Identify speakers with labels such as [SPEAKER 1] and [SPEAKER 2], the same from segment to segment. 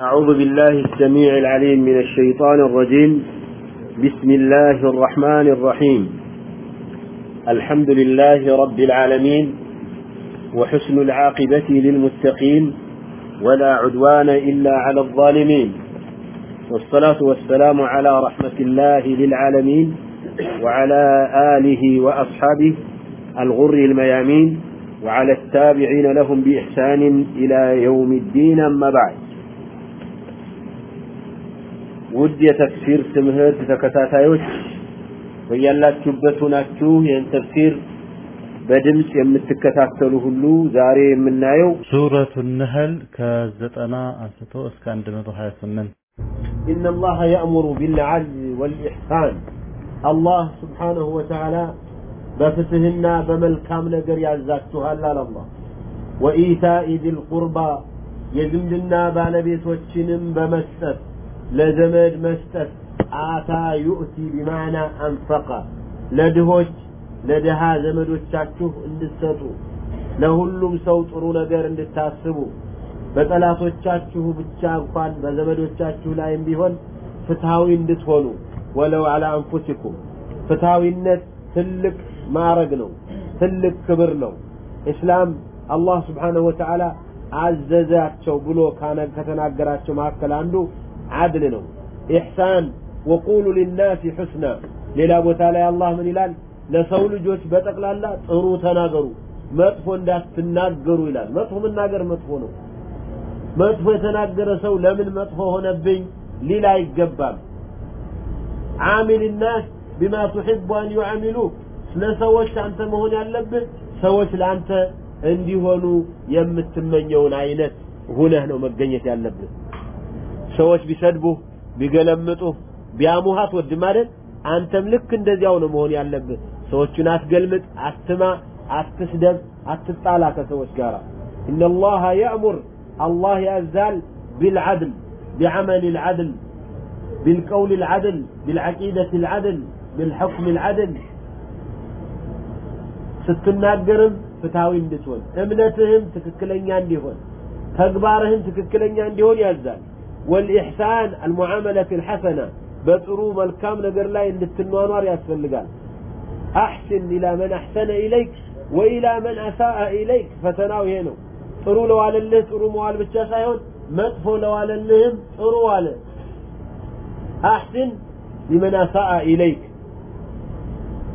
[SPEAKER 1] أعوذ بالله السميع العليم من الشيطان الرجيم. بسم الله الرحمن الرحيم. الحمد لله رب العالمين وحسن العاقبة للمتقين ولا عدوان إلا على الظالمين. والصلاة والسلام على رحمة الله للعالمين وعلى آله وأصحابه الغر الميامين وعلى التابعين لهم بإحسان إلى يوم الدين أما بعد. ውድ የተፍሲር ትምህርት ተከታታዮች በያላችሁበት ሆናችሁ ይህን ተፍሲር በድምፅ የምትከታተሉ ሁሉ ዛሬ የምናየው
[SPEAKER 2] ሱረቱ ነህል ከዘጠና አንስቶ እስከ 128
[SPEAKER 1] إن الله يأمر بالعدل والإحسان الله سبحانه وتعالى بفتهنا بملكام نجر يعزاكتها لا الله وإيتاء ذي القربى يزمدنا بالبيت وتشنم بمسته ለዘመድ መስጠት አታ ዩእቲ ቢማዕና አንፈቀ። ለድሆች ለድሃ ዘመዶቻችሁ እንድትሰጡ ለሁሉም ሰው ጥሩ ነገር እንድታስቡ። በጠላቶቻችሁ ብቻ እንኳን በዘመዶቻችሁ ላይም ቢሆን ፍትሃዊ እንድትሆኑ ወለው አላ አንፉሲኩም። ፍትሃዊነት ትልቅ ማዕረግ ነው ትልቅ ክብር ነው። እስላም አላህ ስብሓንሁ ወተዓላ አዘዛቸው ብሎ ከተናገራቸው መካከል አንዱ አድል ነው። ኢሕሳን ወቁሉ ሊናስ ሑስና። ሌላ ቦታ ላይ አላህ ምን ይላል? ለሰው ልጆች በጠቅላላ ጥሩ ተናገሩ መጥፎ እንዳትናገሩ ይላል። መጥፎ መናገር መጥፎ ነው። መጥፎ የተናገረ ሰው ለምን መጥፎ ሆነብኝ ሊል አይገባም። አሚል ናስ ቢማ ትሕቡ አን ዩዓሚሉ። ለሰዎች አንተ መሆን ያለብህ ሰዎች ለአንተ እንዲሆኑ የምትመኘውን አይነት ሁነህ ነው መገኘት ያለብህ። ሰዎች ቢሰድቡህ ቢገለምጡህ ቢያሙህ አትወድም አይደል አንተም ልክ እንደዚያው ነው መሆን ያለብህ ሰዎቹን አትገልምጥ አትማ አትስደብ አትጣላ ከሰዎች ጋር إن الله يأمر الله يزال بالعدل بعمل العدل بالقول العدل بالعقيدة العدل بالحكم العدل ስትናገርም ፍትሃዊ እንድትሆን እምነትህም ትክክለኛ እንዲሆን ተግባርህም ትክክለኛ እንዲሆን ያዛል والإحسان المعاملة الحسنة بطروم الكام نقر لا يندتنوانوار ياسفلقال أحسن إلى من أحسن إليك وإلى من أساء إليك فتناوي هنا طرو على الله طرو موال بالجسايون مطفو على اللهم طرو والا أحسن لمن أساء إليك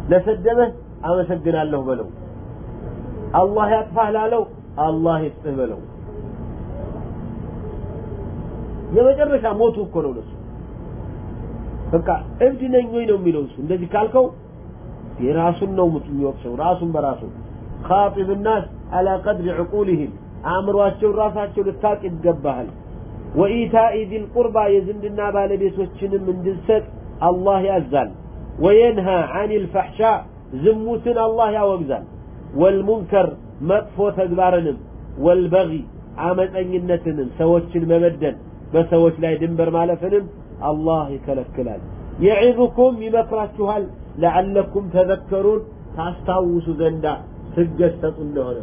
[SPEAKER 1] لسدمه أمسدنا له بلو الله يطفح له الله يستهبلو የመጨረሻ ሞቱ እኮ ነው ለሱ በቃ እብድ ነኝ ወይ ነው የሚለው እሱ እንደዚህ ካልከው የራሱን ነው የሚወቅሰው ራሱን በራሱ خاطب الناس على قدر عقولهم አእምሯቸው ራሳቸው ልታቅ ይገባሃል ወኢታኢ ዚል ቁርባ የዝምድና ባለቤቶችንም እንድንሰጥ አላህ ያዛል ወየንሃ አን ልፈሕሻ ዝሙትን አላህ ያወግዛል ወልሙንከር መጥፎ ተግባርንም ወልበጊ አመፀኝነትንም ሰዎችን መበደል በሰዎች ላይ ድንበር ማለፍንም አላህ ይከለክላል። የዒዙኩም ይመክራችኋል። ለዓለኩም ተዘከሩን ታስታውሱ ዘንዳ ትገሰጡ እንደሆነ።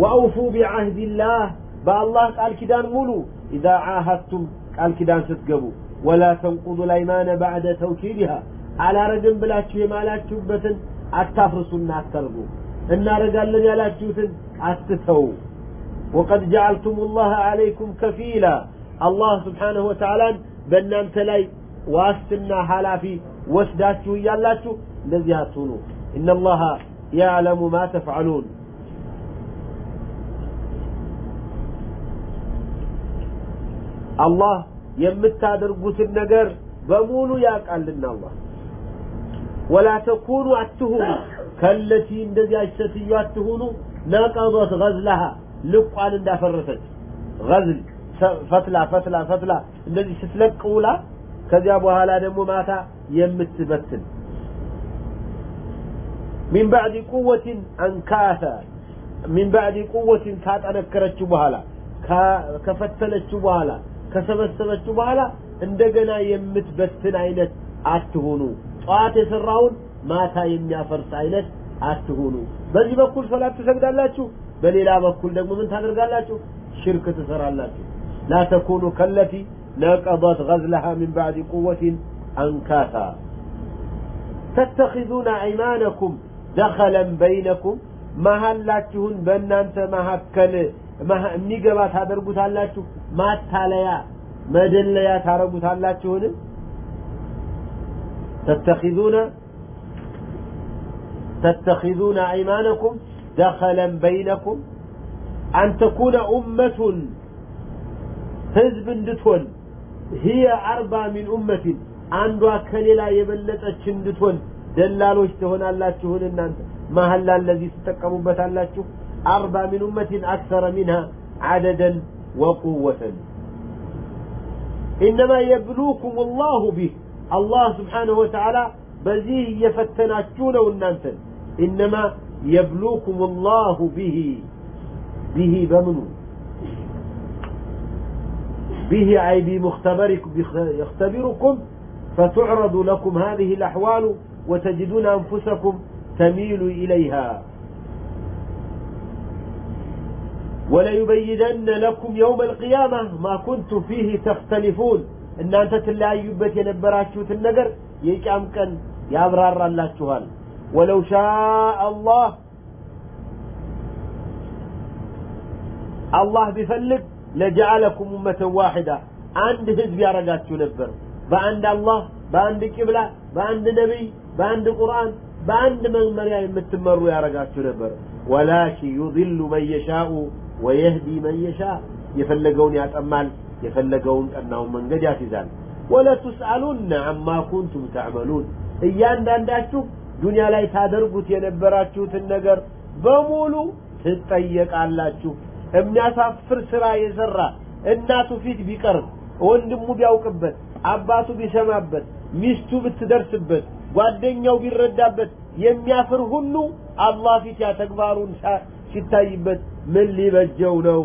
[SPEAKER 1] ወአውፉ ቢዓህድላህ በአላህ ቃል ኪዳን ሙሉ ኢዛ ዓሃድቱም ቃል ኪዳን ስትገቡ። ወላ ተንቁዱ ላይማነ ባዕደ ተውኪድሃ አላረግም ብላችሁ የማላችሁበትን አታፍርሱና አታርጉ። እናረጋለን ያላችሁትን አትተው وقد جعلتم الله عليكم كفيلا. الله سبحانه وتعالى بنام تلاي واستمنا حالا في واسداتوا يالاتوا لذيها تونوا إن الله يعلم ما تفعلون. الله يمتادر قوت النقر بمولوا ياك لنا الله. ولا تكونوا عدتهم كالتي اندزي عشتتي عدتهم ناقضت غزلها. ልቋን እንዳፈረሰች። ገዝል ፈትላ ፈትላ ፈትላ እንደዚህ ስትለቅ ውላ ከዚያ በኋላ ደግሞ ማታ የምትበትን። ሚን ባዕድ ቁወትን አንካታ ሚን ባዕድ ቁወትን ካጠነከረችው በኋላ ከፈተለችው በኋላ ከሰበሰበችው በኋላ እንደገና የምትበትን አይነት አትሁኑ። ጠዋት የሰራውን ማታ የሚያፈርስ አይነት አትሁኑ። በዚህ በኩል ሶላት ትሰግዳላችሁ በሌላ በኩል ደግሞ ምን ታደርጋላችሁ ሽርክ ትሰራላችሁ لا تكونوا كالتي نقضت غزلها من بعد قوة أنكاثا تتخذون أيمانكم دخلا بينكم መሀላችሁን በእናንተ መካከል የሚገባ ታደርጉታላችሁ ማታለያ መደለያ ታረጉታላችሁን تتخذون تتخذون أيمانكم دخلا بينكم أن تكون أمة حزب دتون هي أربع من أمة. عندها يبلت يبلتت اندتون دلالو اشتهون الله تهون النان ما هلا الذي ستقموا بتالاتشو أربع من أمة أكثر منها عددا وقوة إنما يبلوكم الله به الله سبحانه وتعالى بزيه يفتناتشون والنانتن إنما يبلوكم الله به. به بمنو؟ به أي بمختبركم يختبركم فتعرض لكم هذه الأحوال وتجدون أنفسكم تميل إليها. وليبينن لكم يوم القيامة ما كنتم فيه تختلفون. إن أنت تلايبت ينبراتشوت النقر يجعمكا يابرار الله ولو شاء الله. الله بفلك لجعلكم أمة واحدة. عند حزب رجال تنبر بأند الله بأند كبلة بأند نبي بأند قرآن بأند من مريا يمتمروا رجال تنبر ولكن يضل من يشاء ويهدي من يشاء. يفلقون يا تأمال يفلقون أنهم من قد يعتزال ولا تسألون عما كنتم تعملون. إيان دانداتكم ዱንያ ላይ ታደርጉት የነበራችሁትን ነገር በሙሉ ትጠየቃላችሁ። የሚያሳፍር ስራ የሰራ እናቱ ፊት ቢቀርብ ወንድሙ ቢያውቅበት አባቱ ቢሰማበት ሚስቱ ብትደርስበት ጓደኛው ቢረዳበት የሚያፍር ሁሉ አላህ ፊት ያ ሲታይበት ምን ሊበጀው ነው?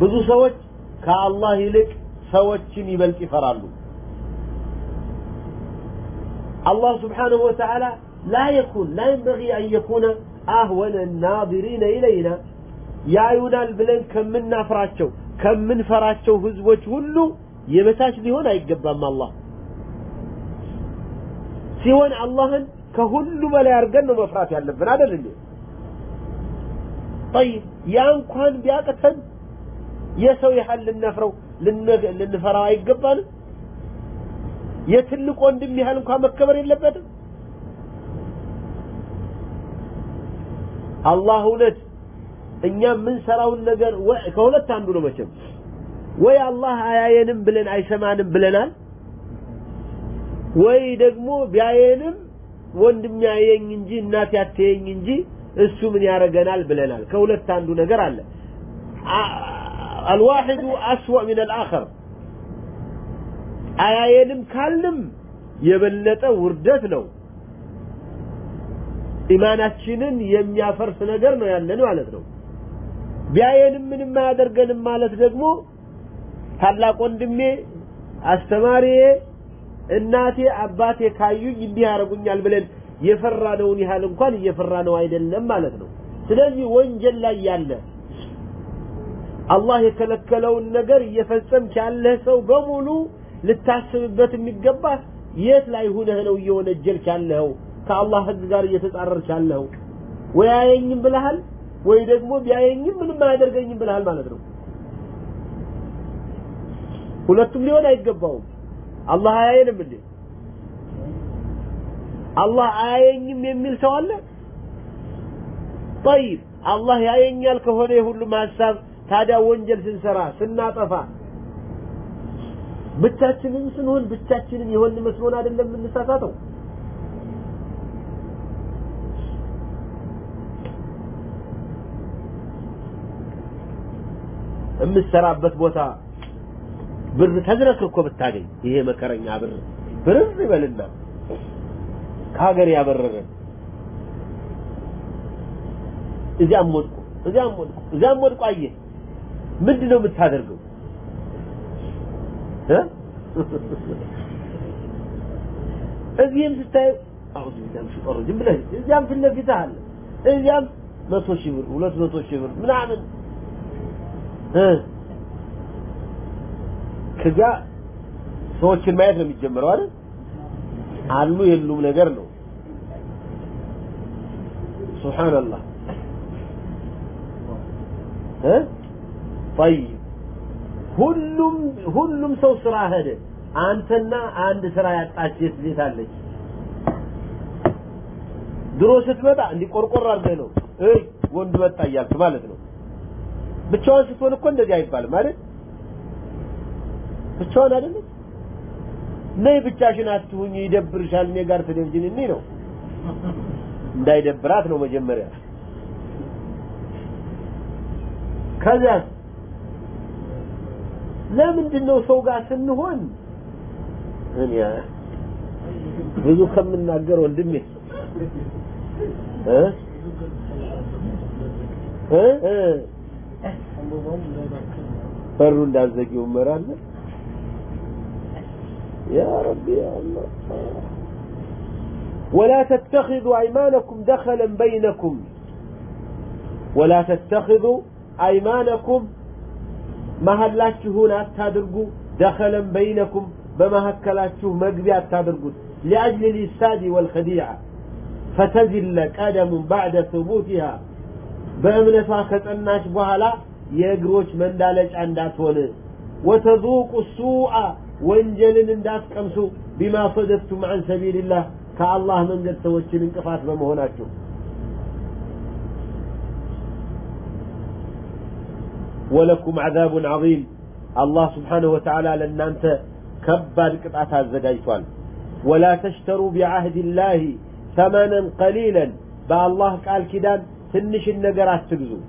[SPEAKER 1] ብዙ ሰዎች ከአላህ ይልቅ ሰዎችን ይበልጥ ይፈራሉ الله سبحانه وتعالى لا يكون لا ينبغي أن يكون أهون الناظرين إلينا يا يونال بلن كم من نافراتشو كم من فراتشو هزوج هلو يبتاش لهنا يقبام الله ሲሆን አላህን ከሁሉ በላይ አድርገን ነው መፍራት ያለብን አይደል እንዴ طيب ያ እንኳን ቢያቅተን የሰው ያህል ልነፍረው ልንፈራው አይገባንም የትልቅ ወንድም ያህል እንኳን መከበር የለበትም። አላህ እውነት እኛ የምንሰራውን ነገር ከሁለት አንዱ ነው መቼም። ወይ አላህ አያየንም ብለን አይሰማንም ብለናል ወይ ደግሞ ቢያየንም ወንድም ያየኝ እንጂ እናት ያተየኝ እንጂ እሱ ምን ያደረገናል ብለናል። ከሁለት አንዱ ነገር አለ። አልዋሂዱ አስወ ምን አልአኸር አያየንም ካልንም የበለጠ ውርደት ነው። ኢማናችንን የሚያፈርስ ነገር ነው ያለን ማለት ነው። ቢያየንም ምንም አያደርገንም ማለት ደግሞ ታላቅ ወንድሜ አስተማሪዬ እናቴ አባቴ ካዩኝ እንዲህ ያደርጉኛል ብለን የፈራነውን ያህል እንኳን እየፈራ ነው አይደለም ማለት ነው። ስለዚህ ወንጀል ላይ ያለ አላህ የከለከለውን ነገር እየፈጸምክ ያለህ ሰው በሙሉ ልታስብበት የሚገባ የት ላይ ሁነህ ነው እየወነጀልክ ያለኸው? ከአላህ ህግ ጋር እየተጻረርክ ያለኸው? ወይ አያየኝም ብለሃል፣ ወይ ደግሞ ቢያየኝም ምንም አያደርገኝም ብለሃል ማለት ነው። ሁለቱም ሊሆን አይገባውም። አላህ አያየንም እንዴ? አላህ አያየኝም የሚል ሰው አለ? ጠይብ አላህ ያየኛል ከሆነ የሁሉም ሀሳብ ታዲያ ወንጀል ስንሰራ ስናጠፋ ብቻችንን ስንሆን ብቻችንን የሆን መስሎን አይደለም የምንሳሳተው። የምትሰራበት ቦታ ብር ተዝረክርኮ ብታገኝ ይሄ መከረኛ ብር ብርር ይበልና ከሀገር ያበረረን እዚያም ወድቁ እዚያም ወድቁ እዚያም ወድቁ አየህ። ምንድን የምታደርገው እዚህም ስታዩ አውዝ ቢላሂ ሽጦር ዝም ብለህ እዚያም ፊት ለፊትህ አለ እዚያም መቶ ሺህ ብር ሁለት መቶ ሺህ ብር ምናምን ከዛ ሰዎችን ማየት ነው የሚጀምረው አይደል አሉ የሉም ነገር ነው ሱብሃንአላህ እ طيب ሁሉም ሁሉም ሰው ስራ ሄደ። አንተና አንድ ስራ ያጣች ሴት ሴት አለች። ድሮ ስትመጣ እንዲህ ቆርቆር አድርገህ ነው እይ ወንድ መጣ እያልክ ማለት ነው። ብቻዋን ስትሆን እኮ እንደዚህ አይባልም አይደል? ብቻዋን አይደለች ነይ ብቻሽን አትሁኝ ይደብርሻል። እኔ ጋር ቴሌቪዥን እኔ ነው። እንዳይደብራት ነው መጀመሪያ። ከዚያ ለምንድን ነው ሰው ጋር ስንሆን እኔ ብዙ ከምናገር ወንድሜ እ እ በሩ እንዳዘጊው እመራለ يا ربي يا الله ولا تتخذوا أيمانكم دخلا بينكم ولا تتخذوا أيمانكم مهلاتشهون أتادرقوا دخلا بينكم بمهكلاتشه مقبي أتادرقوا لأجل الإساد والخديعة فتزل كادم بعد ثبوتها بأمن فاخت بها لا يجروش من دالج عن داتونه وتذوق السوء وانجل من دات كمسو بما صدفتم عن سبيل الله كالله من جد توجه من كفات بمهناتشه ولكم عذاب عظيم الله سبحانه وتعالى لنانت كباد قطعة الزجاجتوان ولا تشتروا بعهد الله ثمنا قليلا بالله قال كدان تنش النقرات تجزو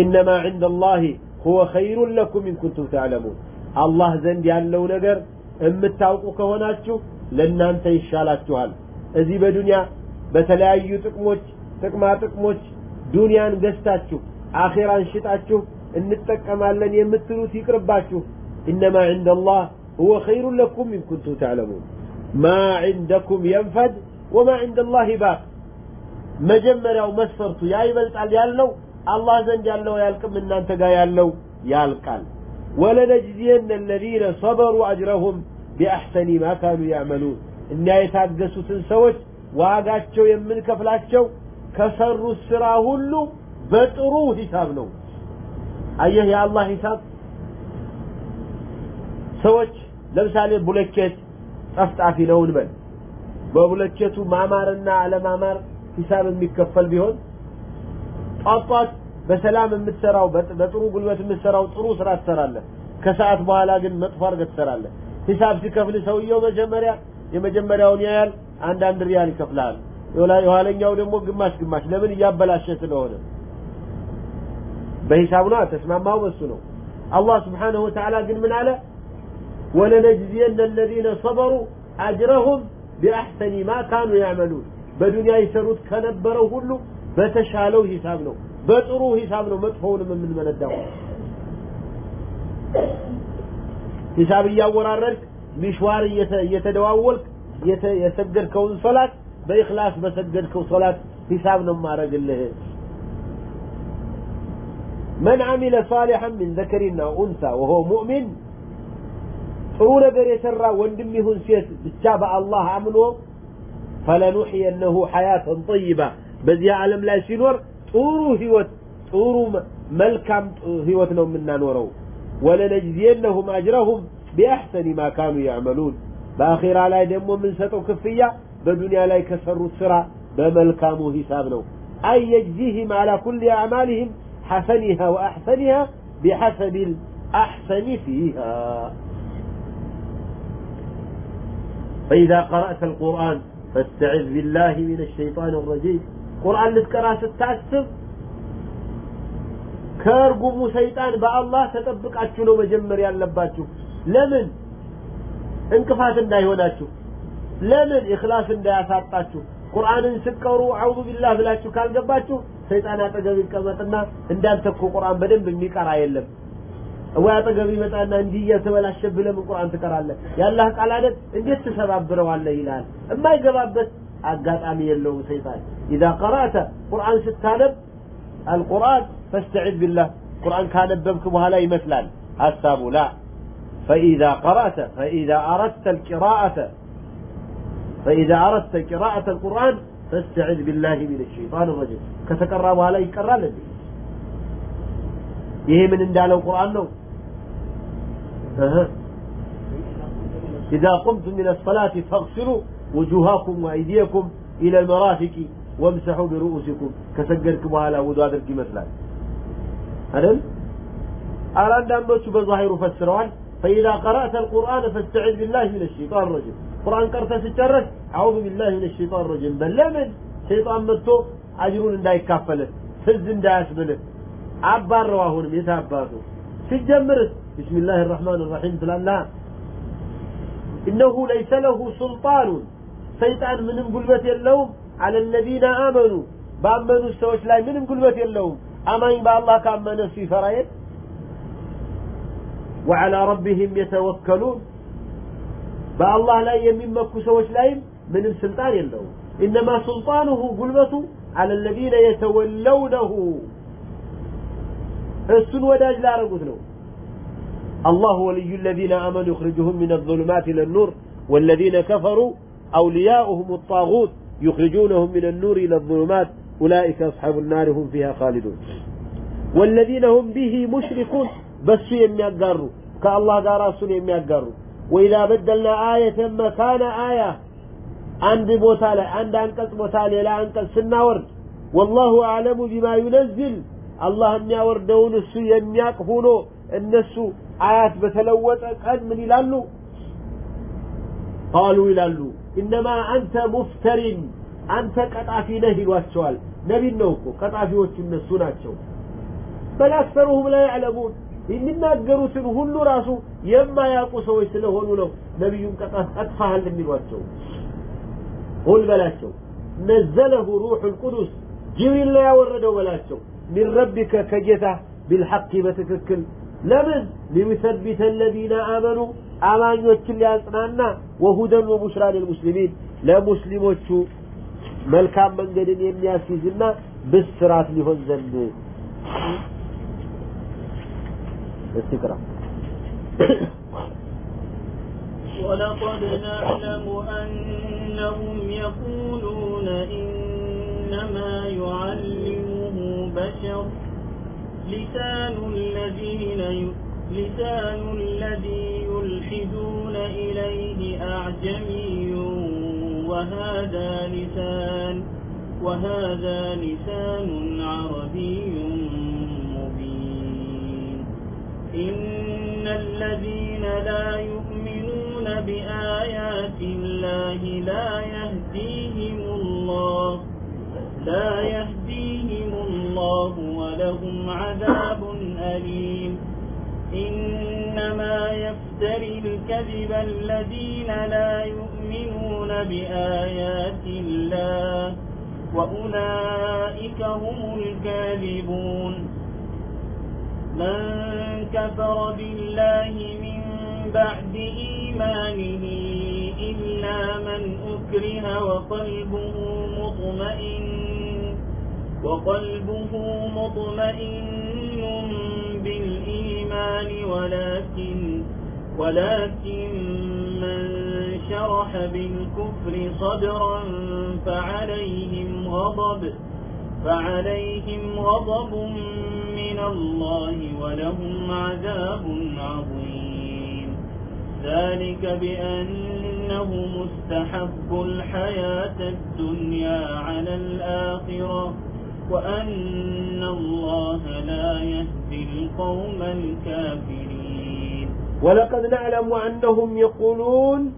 [SPEAKER 1] إنما عند الله هو خير لكم إن كنتم تعلمون الله زند ያለው ነገር የምታውቁ ከሆናችሁ ለእናንተ ይሻላችኋል እዚህ በዱንያ በተለያዩ ጥቅሞች ጥቅማ ጥቅሞች ዱንያን ገዝታችሁ አኼራን ሽጣችሁ እንጠቀማለን የምትሉት ይቅርባችሁ إنما عند الله هو خير لكم إن كنتم تعلمون ما عندكم ينفد وما عند الله باق መጀመሪያው መስፈርቱ ያ ይበልጣል ያልነው አላህ ዘንድ ያለው ያልቅም እናንተ ጋር ያለው ያልቃል ولنجزين الذين صبروا أجرهم بأحسن ما كانوا يعملون እኛ የታገሱትን ሰዎች ዋጋቸው የምንከፍላቸው ከሰሩት ስራ ሁሉ በጥሩ ሂሳብ ነው አየህ የአላህ ሂሳብ? ሰዎች ለምሳሌ ቡለኬት ጠፍጣፊ ነው እንበል በቡለኬቱ ማማርና አለማማር ሂሳብ የሚከፈል ቢሆን ጧጧት በሰላም የምትሰራው በጥሩ ጉልበት የምትሰራው ጥሩ ስራ ትሰራለህ። ከሰዓት በኋላ ግን መጥፎ አድርገህ ትሰራለህ። ሂሳብ ሲከፍል ሰውየው መጀመሪያ የመጀመሪያውን ያያል አንዳንድ ሪያል ይከፍልሃል። የኋለኛው ደግሞ ግማሽ ግማሽ። ለምን እያበላሸ ስለሆነ በሂሳቡ ነው ተስማማው በሱ ነው አላህ ስብሓንሁ ወተዓላ ግን ምን አለ ወለነጅዚየነ الذين صبروا أجرهم بأحسن ما كانوا يعملون በዱንያ ይሰሩት ከነበረው ሁሉ በተሻለው ሂሳብ ነው በጥሩ ሂሳብ ነው መጥፎውንም የምንመነዳው ሂሳብ እያወራረድክ ሚሽዋር እየተደዋወልክ የሰገድከውን ሶላት በኢኽላስ በሰገድከው ሶላት ሂሳብ ነው ማረግልህ من عمل صالحا من ذكر أو أنثى وهو مؤمن ጥሩ ነገር የሰራ ወንድም ይሁን ሴት ብቻ በአላህ አምኖ ፈለኑሕየነሁ ሐያተን ጠይባ በዚህ ዓለም ላይ ሲኖር ጥሩ ህይወት ጥሩ መልካም ህይወት ነው የምናኖረው ወለነጅዚየነሁም አጅረሁም ቢአሕሰኒ ማ ካኑ ያዕመሉን በአኼራ ላይ ደግሞ የምንሰጠው ክፍያ በዱንያ ላይ ከሰሩት ስራ በመልካሙ ሂሳብ ነው አይ የጅዚህም አላ ኩል አዕማልህም حسنها وأحسنها بحسب الأحسن فيها فإذا قرأت القرآن فاستعذ بالله من الشيطان الرجيم قرآن لتقرأ ستاسب كارقم سيطان بأ الله تطبق أتشنو مجمر يالباتشو لمن انكفات دا يهوناتشو لمن إخلاص دا يساطاتشو ቁርአንን ስቀሩ አውዙ ቢላህ ብላችሁ ካልገባችሁ ሰይጣን አጠገብ ይቀመጥና እንዳንተ እኮ ቁርአን በደንብ የሚቀራ የለም ወይ አጠገብ ይመጣና እንዲህ እየተበላሸብህ ለምን ቁርአን ትቀራለህ ያላህ ቃል አይደል እንዴት ትሰባብረዋለህ ይላል የማይገባበት አጋጣሚ የለውም ሰይጣን ኢዛ ቀራአተ ቁርአን ስታነብ القرآن فاستعذ بالله القرآن كان ببك بهلا يمثلان الساب لا فإذا قرأت فإذا أردت القراءة فإذا أردت قراءة القرآن فاستعذ بالله من الشيطان الرجيم كتقرأ بهلا يقرأ لدي ይሄ ምን እንዳለው ቁርአን ነው إذا قمتم من الصلاة فاغسلوا وجوهكم وأيديكم إلى المرافق وامسحوا برؤوسكم كسجلكم على وضوء درك مثلا هل على أن أنبتوا بظاهر فسروان فإذا قرأت القرآن فاستعذ بالله من الشيطان الرجيم قرآن قرأت سترك أعوذ بالله من الشيطان الرجيم بل لمن شيطان متو أجرون እንዳይ ካፈለት ፍዝ እንዳያስብልህ አባረው አሁንም የታባቱ ሲጀምርስ بسم الله الرحمن الرحيم ትላለህ إنه ليس له سلطان ሰይጣን ምንም ጉልበት የለውም على الذين آمنوا ባመኑ ሰዎች ላይ ምንም ጉልበት የለውም አማኝ በአላህ ካመነ እሱ ይፈራ የለ وعلى ربهم يتوكلون በአላህ ላይ የሚመኩ ሰዎች ላይም ምንም ስልጣን የለውም إنما سلطانه ጉልበቱ على الذين يتولونه እሱን ወዳጅ ላረጉት ነው الله ولي الذين آمنوا يخرجهم من الظلمات إلى النور والذين كفروا أولياؤهم الطاغوت يخرجونهم من النور إلى الظلمات أولئك أصحاب النار هم فيها خالدون والذين هم به مشركون بس يميقروا كالله قال رسول يميقروا وإذا بدلنا آية مكان آية አንድ ቦታ ላይ አንድ አንቀጽ ቦታ ሌላ አንቀጽ ስናወርድ ወላሁ አዕለሙ ቢማ ዩነዝል አላህ የሚያወርደውን እሱ የሚያቅ ሆኖ እነሱ አያት በተለወጠ ቀን ምን ይላሉ? ቃሉ ይላሉ እነማ አንተ ሙፍተሪን አንተ ቀጣፊ ነህ ይሏቸዋል። ነቢን ነው እኮ ቀጣፊዎቹ እነሱ ናቸው። በል ላይ ላ ያዕለሙን የሚናገሩትን ሁሉ ራሱ የማያውቁ ሰዎች ስለሆኑ ነው ነቢዩን ቀጣፍ ቀጥፋሃል የሚሏቸው። ሁል በላቸው ነዘለሁ ሩሑ ልቁዱስ ጅብሪል ነው ያወረደው በላቸው ሚን ረቢከ ከጌታ ቢልሐቅ በትክክል ለምን ሊዩሰቢተ አለዚነ አመኑ አማኞችን ሊያጽናና ወሁደን ወቡሽራ ልልሙስሊሚን ለሙስሊሞቹ መልካም መንገድን የሚያስይዝና ብስራት ሊሆን ዘንድ استقرأ
[SPEAKER 3] ولقد نعلم أنهم يقولون إنما يعلمه بشر لسان الذين. لسان الذي يلحدون إليه أعجمي وهذا لسان وهذا لسان عربي إن الذين لا يؤمنون بآيات الله لا يهديهم الله لا يهديهم الله ولهم عذاب أليم إنما يفتري الكذب الذين لا يؤمنون بآيات الله وأولئك هم الكاذبون من كفر بالله من بعد إيمانه إلا من أكره وقلبه مطمئن وقلبه مطمئن بالإيمان ولكن ولكن من شرح بالكفر صدرا فعليهم غضب فعليهم غضب من الله ولهم عذاب عظيم. ذلك بأنه مستحب الحياة الدنيا على الآخرة وأن الله لا يهدي القوم الكافرين
[SPEAKER 1] ولقد نعلم أنهم يقولون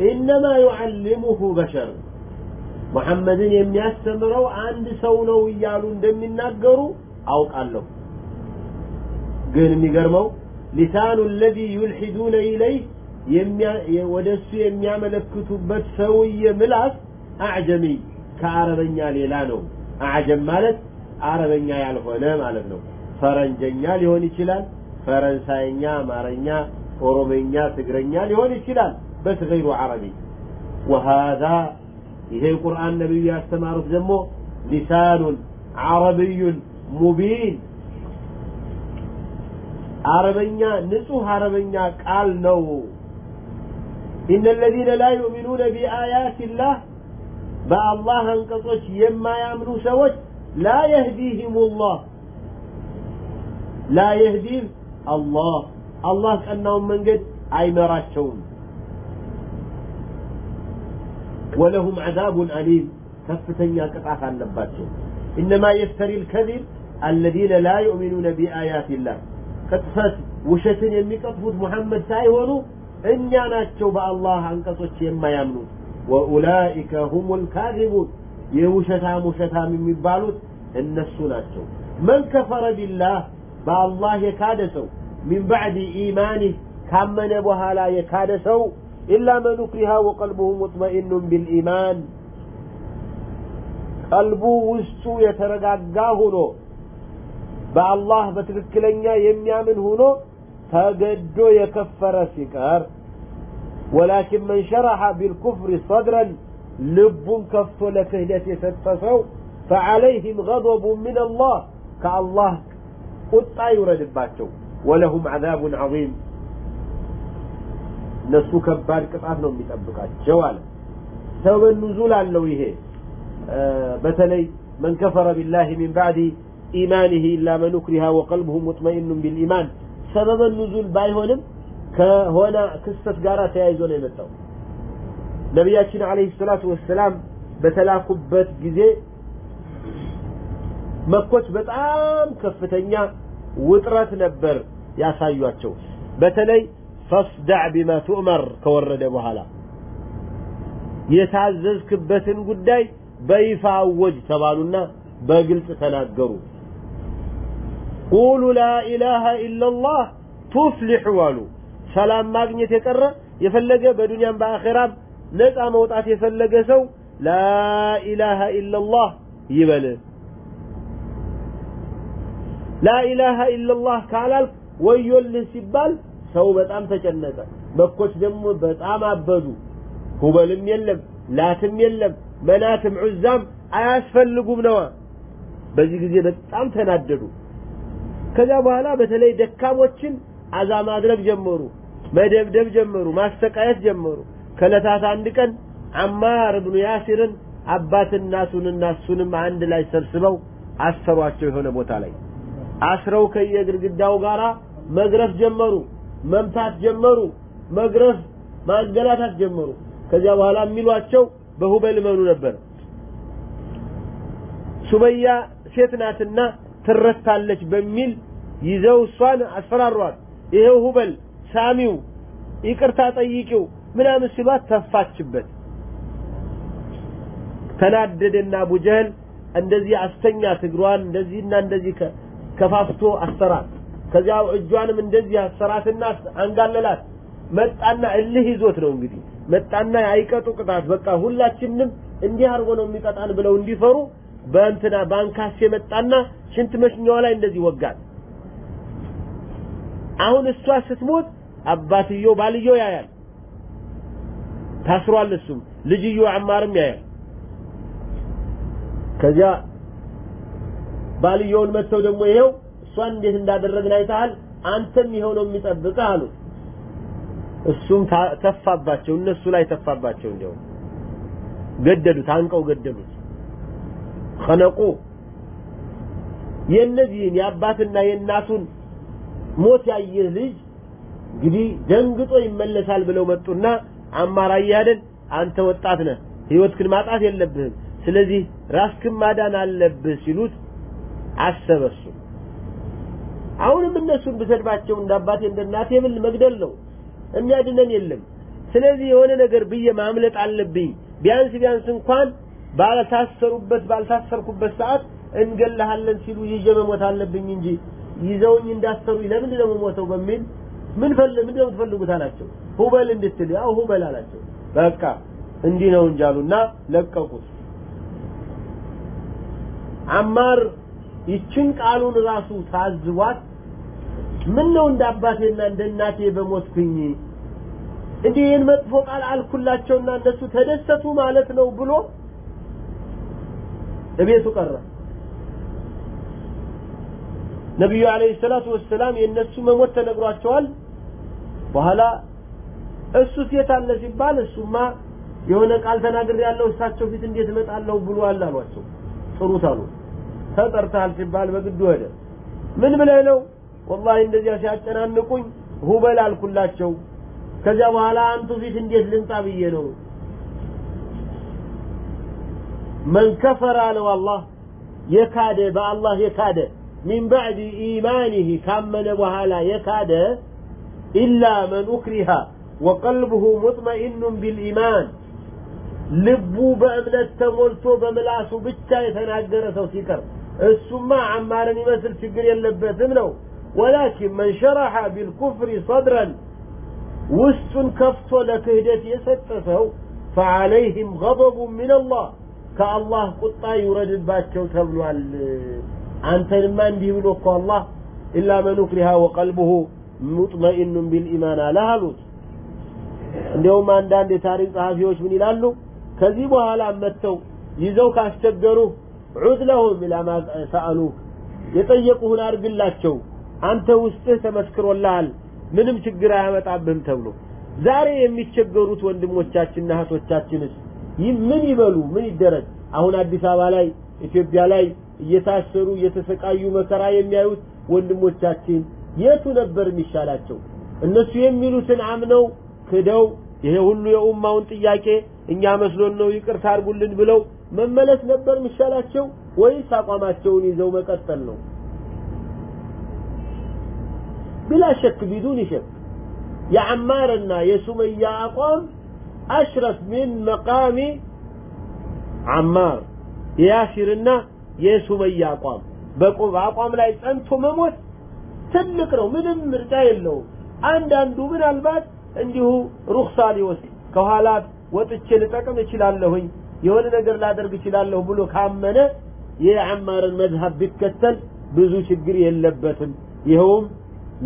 [SPEAKER 1] إنما يعلمه بشر محمد የሚያስተምረው አንድ ሰው ነው እያሉ እንደሚናገሩ አውቃለሁ ግን የሚገርመው ሊሳኑ ለዚ ዩልሒዱነ ኢለይህ ወደ እሱ የሚያመለክቱበት ሰውዬ ምላስ አዕጀሚ ከአረበኛ ሌላ ነው። አዕጀም ማለት አረበኛ ያልሆነ ማለት ነው። ፈረንጀኛ ሊሆን ይችላል ፈረንሳይኛ አማርኛ ኦሮመኛ ትግረኛ ሊሆን ይችላል። በስ ገይሩ ዓረቢ ወሃዛ ይሄ ቁርአን ነቢዩ ያስተማሩት ደግሞ ሊሳኑን ዓረብዩን ሙቢን። አረበኛ ንጹህ አረበኛ ቃል ነው إن الذين لا يؤمنون بآيات الله በአላህ አንቀጾች የማያምኑ ሰዎች ላ የህዲህም ላህ ላ የህዲህም አላህ አላህ ቀናውን መንገድ አይመራቸውም ወለሁም ዐዛቡን አሊም ከፍተኛ ቅጣት አለባቸው ኢነማ የፍተሪ ልከዚብ አለዚነ ላ ዩእሚኑነ ቢአያትላህ ቅጥፈት ውሸትን የሚቀጥፉት ሙሐመድ ሳይሆኑ እኛ ናቸው በአላህ አንቀጾች የማያምኑት ወኡላኢከ ሁም ልካዚቡን የውሸታም ውሸታም የሚባሉት እነሱ ናቸው መን ከፈረ ቢላህ በአላህ የካደ ሰው ሚን ባዕድ ኢማኒህ ካመነ በኋላ የካደ ሰው ኢላ መን ኡክሪሃ ወቀልቡሁ ሙጥመኢኑን ቢልኢማን ቀልቡ ውስጡ የተረጋጋ ሆኖ በአላህ በትክክለኛ የሚያምን ሆኖ تجدو يكفر سكار. ولكن من شرح بالكفر صدرا لب كف لكهدة ستفو فعليهم غضب من الله. كالله قطع يرد باتو ولهم عذاب عظيم. نسو كبار كفافنا ومتأبكات جوالا سوى النزول عن لويه آه، بتلي من كفر بالله من بعد إيمانه إلا من أكرها وقلبه مطمئن بالإيمان. ሰበበ ኑዙል ባይሆንም ከሆነ ክስተት ጋር ተያይዞ ነው የመጣው። ነቢያችን አለይሂ ሰላቱ ወሰላም በተላኩበት ጊዜ መኮች በጣም ከፍተኛ ውጥረት ነበር ያሳዩአቸው። በተለይ ፈስዳዕ ቢማ ቱእመር ከወረደ በኋላ የታዘዝክበትን ጉዳይ በይፋ አወጅ ተባሉና በግልጽ ተናገሩ ቁሉ ላ ኢላሃ ኢላላህ ቱፍሊሑ አሉ ሰላም ማግኘት የቀረ የፈለገ በዱንያም በአኼራም ነፃ መውጣት የፈለገ ሰው ላኢላሃ ኢላላህ ይበል ላኢላሃ ኢላላህ ካላልክ ወዮልህ ሲባል ሰው በጣም ተጨነቀ መኮች ደግሞ በጣም አበዱ ሁበልም የለም ላትም የለም መናትም ዑዛም አያስፈልጉም ነዋ በዚህ ጊዜ በጣም ተናደዱ ከዛ በኋላ በተለይ ደካሞችን አዛ ማድረግ ጀመሩ መደብደብ ጀመሩ ማሰቃየት ጀመሩ። ከለታት አንድ ቀን አማር ብኑ ያሲርን አባት እናቱንና እሱንም አንድ ላይ ሰብስበው አሰሯቸው የሆነ ቦታ ላይ። አስረው ከየግድግዳው ጋር መግረፍ ጀመሩ መምታት ጀመሩ መግረፍ ማገላታት ጀመሩ። ከዚያ በኋላ የሚሏቸው በሁበል መኑ ነበር። ሱመያ ሴት ናትና ትረታለች በሚል ይዘው እሷን አስፈራሯት። ይሄው ሁበል ሳሚው ይቅርታ ጠይቂው ምናምን ሲሏት ተፋችበት። ተናደደና አቡጀህል እንደዚህ አስተኛት እግሯን እንደዚህና እንደዚህ ከፋፍቶ አሰራት። ከዚያ እጇንም እንደዚህ አሰራትና አንጋለላት። መጣና እልህ ይዞት ነው እንግዲህ። መጣና አይቀጡ ቅጣት በቃ ሁላችንም እንዲህ አድርጎ ነው የሚቀጣን ብለው እንዲፈሩ በእንትና ባንካሴ መጣና ሽንት መሽኛዋ ላይ እንደዚህ ወጋት። አሁን እሷ ስትሞት አባትየው ባልየው ያያል። ታስሯል እሱም ልጅየው አማርም ያያል። ከዚያ ባልየውን መጥተው ደግሞ ይሄው እሷን እንዴት እንዳደረግን አይተሃል? አንተም ይኸው ነው የሚጠብቅህ አሉት እሱም ተፋባቸው እነሱ ላይ ተፋባቸው። እንዲያው ገደሉት አንቀው ገደሉት ከነቁ የእነዚህን የአባትና የእናቱን ሞት ያየ ልጅ እንግዲህ ደንግጦ ይመለሳል ብለው መጡና አማራ እያደን አንተ ወጣት ነህ ህይወትክን ማጣት የለብህም። ስለዚህ ራስክን ማዳን አለብህ ሲሉት አሰበሱ አሁንም እነሱን ብሰድባቸው እንደ አባቴ እንደ እናቴ ብል መግደል ነው? የሚያድነን የለም። ስለዚህ የሆነ ነገር ብዬ ማምለጥ አለብኝ። ቢያንስ ቢያንስ እንኳን ባልታሰሩበት ባልታሰርኩበት ሰዓት እንገላሃለን ሲሉ ይዤ መሞት አለብኝ እንጂ ይዘውኝ እንዳሰሩኝ ለምንድን ነው የምሞተው በሚል ምን ፈል ምንድን ነው የምትፈልጉት አላቸው። ሁበል እንድትል ያው ሁበል አላቸው። በቃ እንዲህ ነው እንጂ አሉና ለቀቁት። አማር ይችን ቃሉን ራሱ ታዝቧት ምን ነው እንደ አባቴና እንደ እናቴ በሞትኩኝ? እንዲህ ይህን መጥፎ ቃል አልኩላቸውና እነሱ ተደሰቱ ማለት ነው ብሎ እቤቱ ቀረ። ነቢዩ አለይሂ ሰላቱ ወሰላም የእነሱ መሞት ተነግሯቸዋል። በኋላ እሱ ሴት አለ ሲባል እሱማ የሆነ ቃል ተናግር ያለው እሳቸው ፊት እንዴት እመጣለሁ ብሏል አሏቸው። ጥሩት አሉ ተጠርተሃል ሲባል በግዱ ሄደ ምን ብለህ ነው? ወላሂ እንደዚያ ሲያጨናንቁኝ ሁበል አልኩላቸው። ከዚያ በኋላ አንቱ ፊት እንዴት ልምጣ ብዬ ነው من كفر على الله يكاد بالله يكاد. من بعد إيمانه كمن وهلا يكاد. إلا من أكره وقلبه مطمئن بالإيمان. لبوا بامنت تمولتو بملاسو بتا يتناجر سو سيكر السماع عمال يمثل شجر يلبه ثمنو ولكن من شرح بالكفر صدرا وست كفتو لكهدتي يسكتسو فعليهم غضب من الله. ከአላህ ቁጣ ይውረድባቸው ተብሏል። አንተንማ እንዲህ ብሎ እኮ አላህ ኢላ መን ኡክሪሃ ወቀልብሁ ሙጥመኢኑን ቢልኢማን አለ አሉት። እንዲያውም አንዳንድ የታሪክ ጸሐፊዎች ምን ይላሉ? ከዚህ በኋላ መጥተው ይዘው ካስቸገሩ ዑድ ለሁም ኢላ ማ ሰአሉክ የጠየቁህን አድርግላቸው አንተ ውስጥህ ተመስክሮልሃል ምንም ችግር አያመጣብህም ተብሎ። ዛሬ የሚቸገሩት ወንድሞቻችንና እህቶቻችንስ ምን ይበሉ? ምን ይደረግ? አሁን አዲስ አበባ ላይ ኢትዮጵያ ላይ እየታሰሩ እየተሰቃዩ መከራ የሚያዩት ወንድሞቻችን የቱ ነበር የሚሻላቸው? እነሱ የሚሉትን አምነው ክደው ይሄ ሁሉ የኡማውን ጥያቄ እኛ መስሎን ነው ይቅርታ አድርጉልን ብለው መመለስ ነበር የሚሻላቸው ወይስ አቋማቸውን ይዘው መቀጠል ነው? ብላ ሸክ ቢዱን ሸክ የዓማርና የሱመያ አቋም አሽረፍ ሚን መቃሚ ዓማር። የያሲርና የሱመያ አቋም። በአቋም ላይ ጸንቶ መሞት ትልቅ ነው። ምንም ምርጫ የለውም። አንዳንዱ ምናልባት እንዲሁ ሩክሳ ሊወስድ ከኋላ ወጥቼ ልጠቅም እችላለሁኝ የሆነ ነገር ላደርግ እችላለሁ ብሎ ካመነ የአማርን መዝሀብ ቢከተል ብዙ ችግር የለበትም። ይኸውም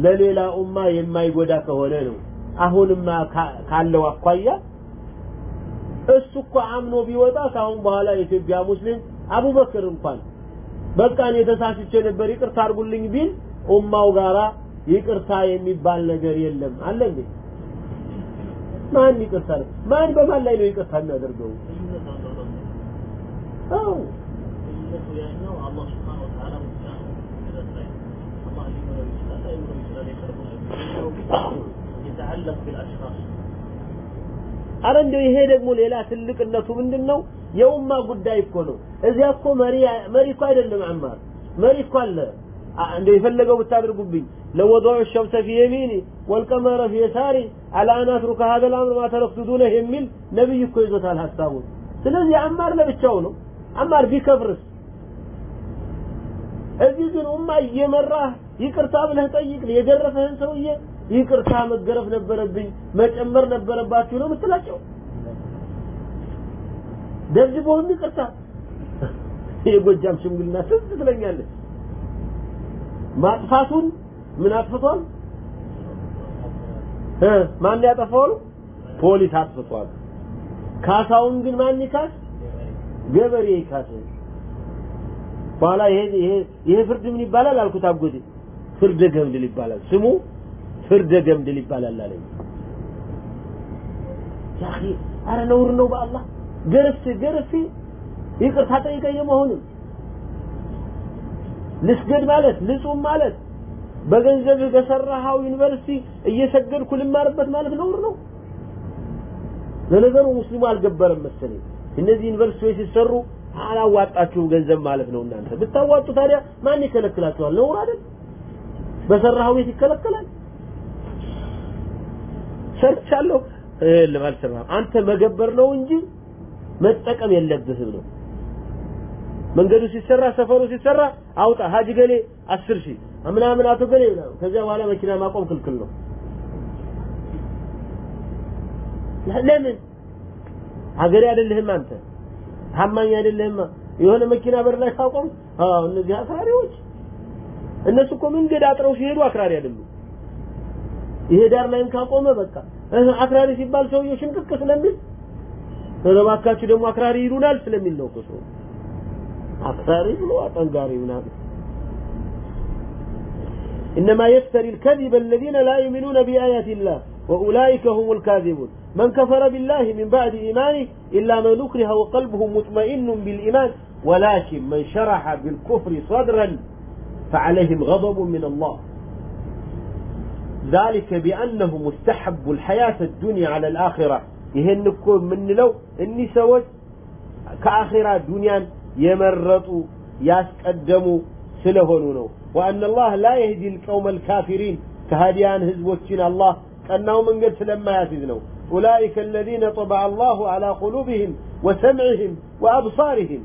[SPEAKER 1] ለሌላ ኡማ የማይጎዳ ከሆነ ነው። አሁንማ ካለው አኳያ እሱ እኮ አምኖ ቢወጣ ካሁን በኋላ የኢትዮጵያ ሙስሊም አቡበክር እንኳን በቃ እኔ ተሳስቼ ነበር ይቅርታ አድርጉልኝ ቢል ኡማው ጋራ ይቅርታ የሚባል ነገር የለም አለ እንዴ ማን ይቅርታ ማን በማን ላይ ነው ይቅርታ የሚያደርገው አው
[SPEAKER 3] يتعلق بالاشخاص
[SPEAKER 1] አረ እንደው ይሄ ደግሞ ሌላ ትልቅነቱ ምንድነው የኡማ ጉዳይ እኮ ነው እዚያ እኮ መሪ መሪ እኮ አይደለም አማር መሪ እኮ አለ እንደው የፈለገው ብታደርጉብኝ لوضع الشمس في يميني والقمر في يساري على أن أترك هذا الأمر ما تركت دونه የሚል ነብይ እኮ ይዞታል ሐሳቡን ስለዚህ አማር ለብቻው ነው አማር ቢከፍርስ እዚህ ግን ኡማ እየመራህ ይቅርታ ብለህ ጠይቅ የገረፈህን ሰውዬ ይቅርታ መገረፍ ነበረብኝ መጨመር ነበረባችሁ ነው የምትላቸው? ደብድቦህም ይቅርታ። የጎጃም ሽምግልና ትዝ ትለኛለች። ማጥፋቱን ምን አጥፍቷል? ማን ያጠፋው ፖሊስ አጥፍቷል። ካሳውን ግን ማን ይካስ? ገበሬ ይካስ። በኋላ ይሄ ይሄ ይሄ ፍርድ ምን ይባላል አልኩት አጎቴ። ፍርደ ገምድል ይባላል። ስሙ ፍርደ ገምድል ይባላል አለኝ። ያኺ አረ ነውር ነው በአላህ። ገርፍ ገርፍ ይቅርታ ጠይቀኝ መሆኑን ልስገድ ማለት ልጹም ማለት በገንዘብህ በሰራሃው ዩኒቨርሲቲ እየሰገድኩ ልማርበት ማለት ነውር ነው። ለነገሩ ሙስሊሙ አልገበረም መሰለኝ። እነዚህ ዩኒቨርሲቲዎች ሲሰሩ አላዋጣችሁም ገንዘብ ማለት ነው እናንተ። ብታዋጡ ታዲያ ማን ይከለክላችኋል? ነውር አይደል? በሰራሃው ቤት ይከለከላል ሰርቻለሁ። የለም አልሰራም አንተ መገበር ነው እንጂ መጠቀም የለብህም ነው። መንገዱ ሲሰራ ሰፈሩ ሲሰራ አውጣ ሀጅ ገሌ አስር ሺህ ምናምን አቶ ገሌ ከዚያ በኋላ መኪና ማቆም ክልክል ነው። ለምን? ሀገሬ አይደለህም አንተ ታማኝ አይደለህም። የሆነ መኪና በር ላይ ካቆም እነዚህ አክራሪዎች እነሱ እኮ መንገድ አጥረው ሲሄዱ አክራሪ አይደሉም። ይሄ ዳር ላይም ካቆመ በቃ አክራሪ ሲባል ሰውየው ሽምቅቅ ስለሚል እባካችሁ ደግሞ አክራሪ ይሉናል ስለሚል ነው እኮ አክራሪ ብሎ አጠንጋሪ ምናምን إنما يفتري الكذب الذين لا يؤمنون بآيات الله وأولئك هم الكاذبون من كفر بالله من بعد إيمانه إلا من أكره وقلبه مطمئن بالإيمان ولكن من شرح بالكفر صدرا فعليهم غضب من الله ذلك بأنه مستحب الحياة الدنيا على الآخرة. يهن من لو إني سوت كآخرة دنيا يمرطوا ياسقدموا سلهونو ነው وأن الله لا يهدي القوم الكافرين. كهديان ህዝቦችን الله كأنه من قد سلم ما أولئك الذين طبع الله على قلوبهم وسمعهم وأبصارهم.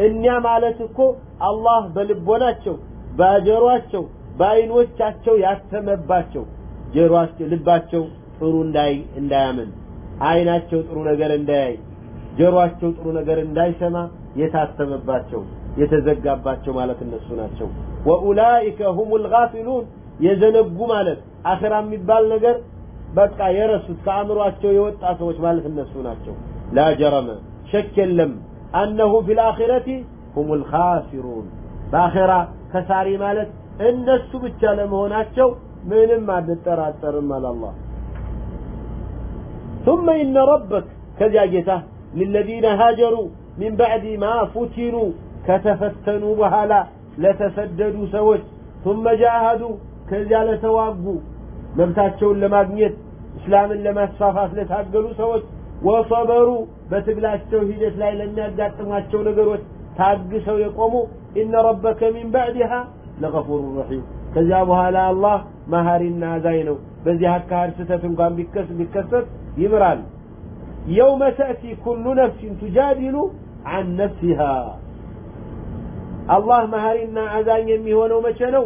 [SPEAKER 1] إنيا مالتكو الله بلبوناتشو باجرواتشو በአይኖቻቸው ያተመባቸው ጆሮአቸው ልባቸው ጥሩ እንዳይ እንዳያምን አይናቸው ጥሩ ነገር እንዳያይ ጆሮአቸው ጥሩ ነገር እንዳይሰማ የታተመባቸው የተዘጋባቸው ማለት እነሱ ናቸው። ወኡላኢከ ሁሙል ጋፊሉን የዘነጉ ማለት አኺራ የሚባል ነገር በቃ የረሱት ከአእምሯቸው የወጣ ሰዎች ማለት እነሱ ናቸው። ላ ጀረመ ሸክ የለም። አነሁም ፊል አኺረቲ ሁሙል ካፊሩን በአኺራ ከሳሪ ማለት እነሱ ብቻ ለመሆናቸው ምንም አንጠራጠርም አለ አላህ ثم إن ربك كذا جته للذين هاجروا من بعد ما فتنوا كتفتنوا بهلا لتسددوا سوت ثم جاهدوا كذا لتواقوا መብታቸውን ለማግኘት እስላምን ለማስፋፋት ለታገሉ ሰዎች ወሰበሩ በትግላቸው ሂደት ላይ ለሚያጋጥሟቸው ነገሮች ታግሰው የቆሙ ኢነ ረበከ ሚን ባዕድሃ ለገፉሩ ረሒም። ከዚያ በኋላ አላህ መሀሪና አዛኝ ነው። በዚህ አካሄድ ስህተት እንኳን ቢከሰት ይምራል። የውመ ተእቲ ኩሉ ነፍሲን ቱጃዲሉ አን ነፍሲሃ። አላህ መሀሪና አዛኝ የሚሆነው መቼ ነው?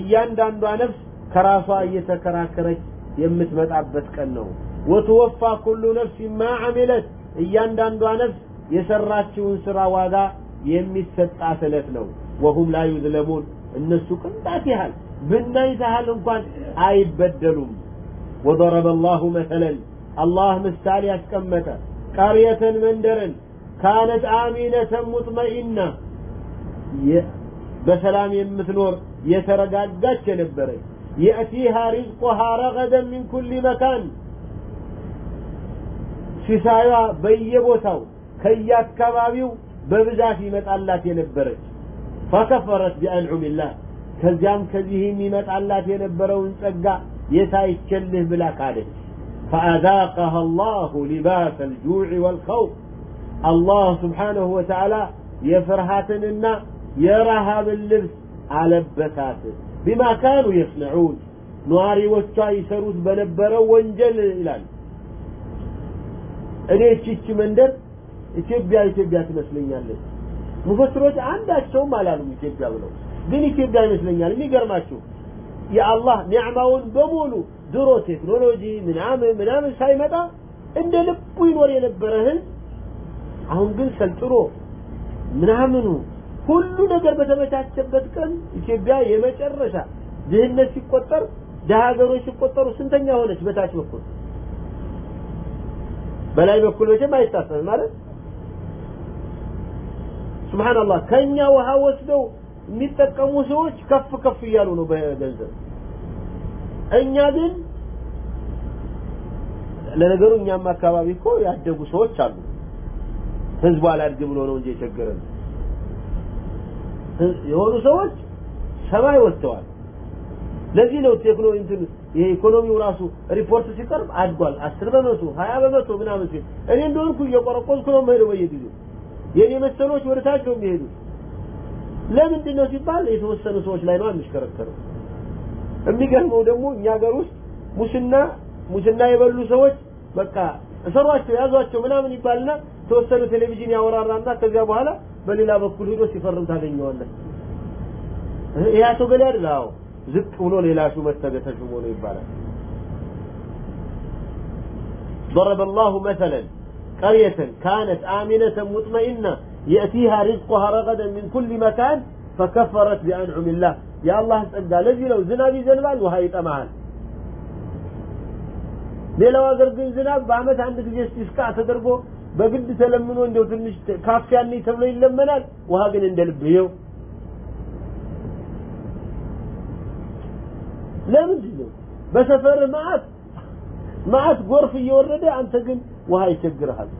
[SPEAKER 1] እያንዳንዷ ነፍስ ከራሷ እየተከራከረች የምትመጣበት ቀን ነው። ወትወፋ ኩሉ ነፍስ ማ አሚለት እያንዳንዷ ነፍስ የሰራችውን ስራ ዋጋ የሚሰጣት እለት ነው። ወሁም ላ ዩዝለሙን እነሱ ቅንጣት ያህል ብናይ ያህል እንኳን አይበደሉም وضرب الله مثلا الله مثال ያስቀመጠ قرية መንደርን كانت آمنة مطمئنة በሰላም የምትኖር የተረጋጋች የነበረች يأتيها رزقها رغدا من كل مكان ሲሳዩዋ በየቦታው ከየአካባቢው በብዛት ይመጣላት የነበረች ፈከፈረት ቢአንዑሚላህ ከዚያም ከዚህም ይመጣላት የነበረውን ጸጋ የታይቸልህ ብላ ካደች فأذاقها الله لباس الجوع والخوف الله سبحانه وتعالى يفرهاتننا يرهب اللبس على بسات بما كانوا يصنعون نواري وشا يسروت بنبروا وانجل إلال እኔ እቺች መንደር ኢትዮጵያ ኢትዮጵያ ትመስለኛለች ሙፈስሮች አንዳቸውም አላሉም ኢትዮጵያ ብለው። ግን ኢትዮጵያ ይመስለኛል የሚገርማችሁ የአላህ ኒዕማውን በሙሉ ድሮ ቴክኖሎጂ ምናምን ምናምን ሳይመጣ እንደ ልቡ ይኖር የነበረ ህዝብ አሁን ግን ሰልጥኖ ምናምኑ ሁሉ ነገር በተመቻቸበት ቀን ኢትዮጵያ የመጨረሻ ድህነት ሲቆጠር ደሃ ሀገሮች ሲቆጠሩ ስንተኛ ሆነች በታች በኩል? በላይ በኩል መቼም አይታሰብም ማለት ሱብሃንአላህ ከኛ ውሃ ወስደው የሚጠቀሙ ሰዎች ከፍ ከፍ እያሉ ነው በገንዘብ። እኛ ግን ለነገሩ እኛም አካባቢ እኮ ያደጉ ሰዎች አሉ። ህዝቡ አላድግ ብሎ ነው እንጂ የቸገረን። የሆኑ ሰዎች ሰማይ ወጥተዋል። ለዚህ ነው ቴክኖ እንትን የኢኮኖሚው ራሱ ሪፖርት ሲቀርብ አድጓል። አስር በመቶ ሀያ በመቶ ምናምን ሲል እኔ እንደሆንኩ እየቆረቆዝኩ ነው የምሄደው በየጊዜው የኔ መሰሎች ወደ ታች ነው የሚሄዱት ለምንድን ነው ሲባል የተወሰኑ ሰዎች ላይ ነው የሚሽከረከረው የሚገርመው ደግሞ እኛ ሀገር ውስጥ ሙስና ሙስና የበሉ ሰዎች በቃ እሰሯቸው ያዟቸው ምናምን ይባልና ተወሰኑ ቴሌቪዥን ያወራራና ከዚያ በኋላ በሌላ በኩል ሄዶ ሲፈርም ታገኘዋለህ ይህ አቶ ገሌ አይደል አዎ ዝቅ ብሎ ሌላ ሹመት ተሹሞ ነው ይባላል ضرب الله مثلا قرية كانت آمنة مطمئنة يأتيها رزقها رغدا من كل مكان فكفرت بأنعم الله يا الله ጸጋ ለዚህ ነው ዝናብ ይዘንባል ውሃ ይጠማሃል ሌላው ሀገር ግን ዝናብ በአመት አንድ ጊዜ እስቲስቃ ተደርጎ በግድ ተለምኖ እንደው ትንሽ ካፊያኒ ተብሎ ይለመናል ውሃ ግን እንደ ልብ ይኸው ለምንድን ነው በሰፈር ማአት ማአት ጎርፍ እየወረደ አንተ ግን ውሃ ይቸግርሃል።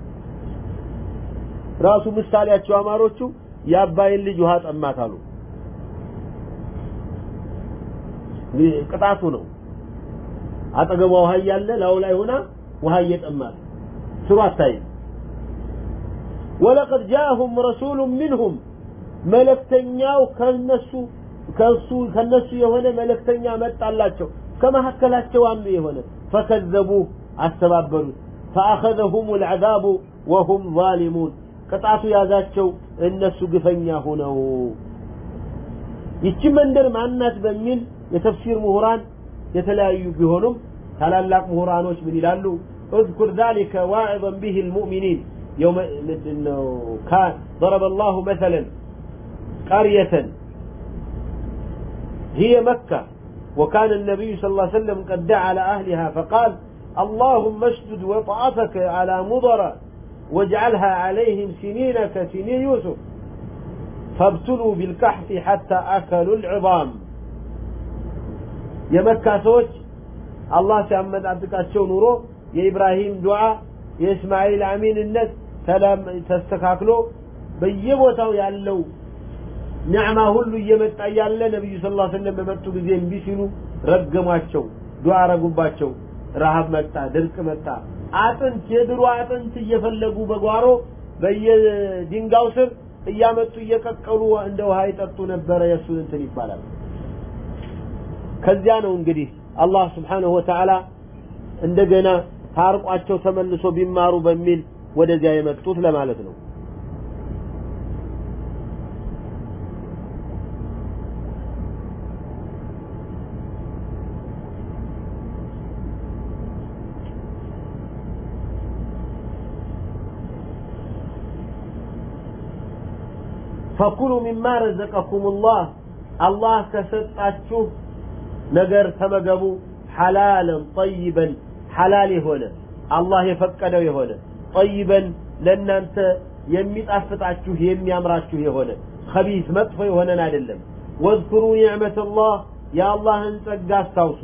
[SPEAKER 1] ራሱ ምሳሌያቸው አማሮቹ የአባይን ልጅ ውሃ ጠማት አሉ። ቅጣቱ ነው። አጠገቧ ውሃ እያለ ላው ላይ ሆና ውሃ እየጠማት ስሩ አታይም። ወለቀድ ጃአሁም ረሱሉ ሚንሁም መለክተኛው ከነሱ ከሱ ከነሱ የሆነ መለክተኛ መጣላቸው። ከመካከላቸው አንዱ የሆነ ፈከዘቡ አስተባበሉት ፈአኸዘሁም ልዐዛቡ ወሁም ዛሊሙን ቅጣቱ ያዛቸው እነሱ ግፈኛ ሆነው ይቺ መንደር ማናት በሚል የተፍሲር ምሁራን የተለያዩ ቢሆኑም ታላላቅ ምሁራኖች ምን ይላሉ اذكر ذلك واعظا به المؤمنين يوم كان ضرب الله مثلا قرية هي مكة وكان النبي صلى الله عليه وسلم قد دعا على أهلها فقال اللهم اشدد وطأتك على مضر واجعلها عليهم سنين كسنين يوسف فابتلوا بالكحف حتى أكلوا العظام የመካ ሰዎች አላህ ሲያመጣጥቃቸው ኑሮ የኢብራሂም ዱዓ የእስማኤል አሚንነት ሰላም ተስተካክሎ በየቦታው ያለው ኒዕማ ሁሉ እየመጣ እያለ ነቢዩ ስ ላ ስለም በመጡ ጊዜ እምቢ ሲሉ ረገሟቸው ዱዓ አረጉባቸው ረሃብ መጣ ድርቅ መጣ። አጥንት የድሮ አጥንት እየፈለጉ በጓሮ በየድንጋው ስር እያመጡ እየቀቀሉ እንደ ውሃ ይጠጡ ነበረ። የእሱን እንትን ይባላል። ከዚያ ነው እንግዲህ አላህ ስብሓንሁ ወተዓላ እንደገና ታርቋቸው ተመልሶ ቢማሩ በሚል ወደዚያ የመጡት ለማለት ነው ፈኩሉ ሚማ ረዘቀኩም ላህ አላህ ከሰጣችሁ ነገር ተመገቡ ሐላለን ጠይበን ሐላል የሆነ አላህ የፈቀደው የሆነ ጠይበን ለእናንተ የሚጣፍጣችሁ የሚያምራችሁ የሆነ ከቢስ መጥፎ የሆነን አይደለም ወዝኩሩ ኒዕመት ላህ የአላህን ጸጋ አስታውሱ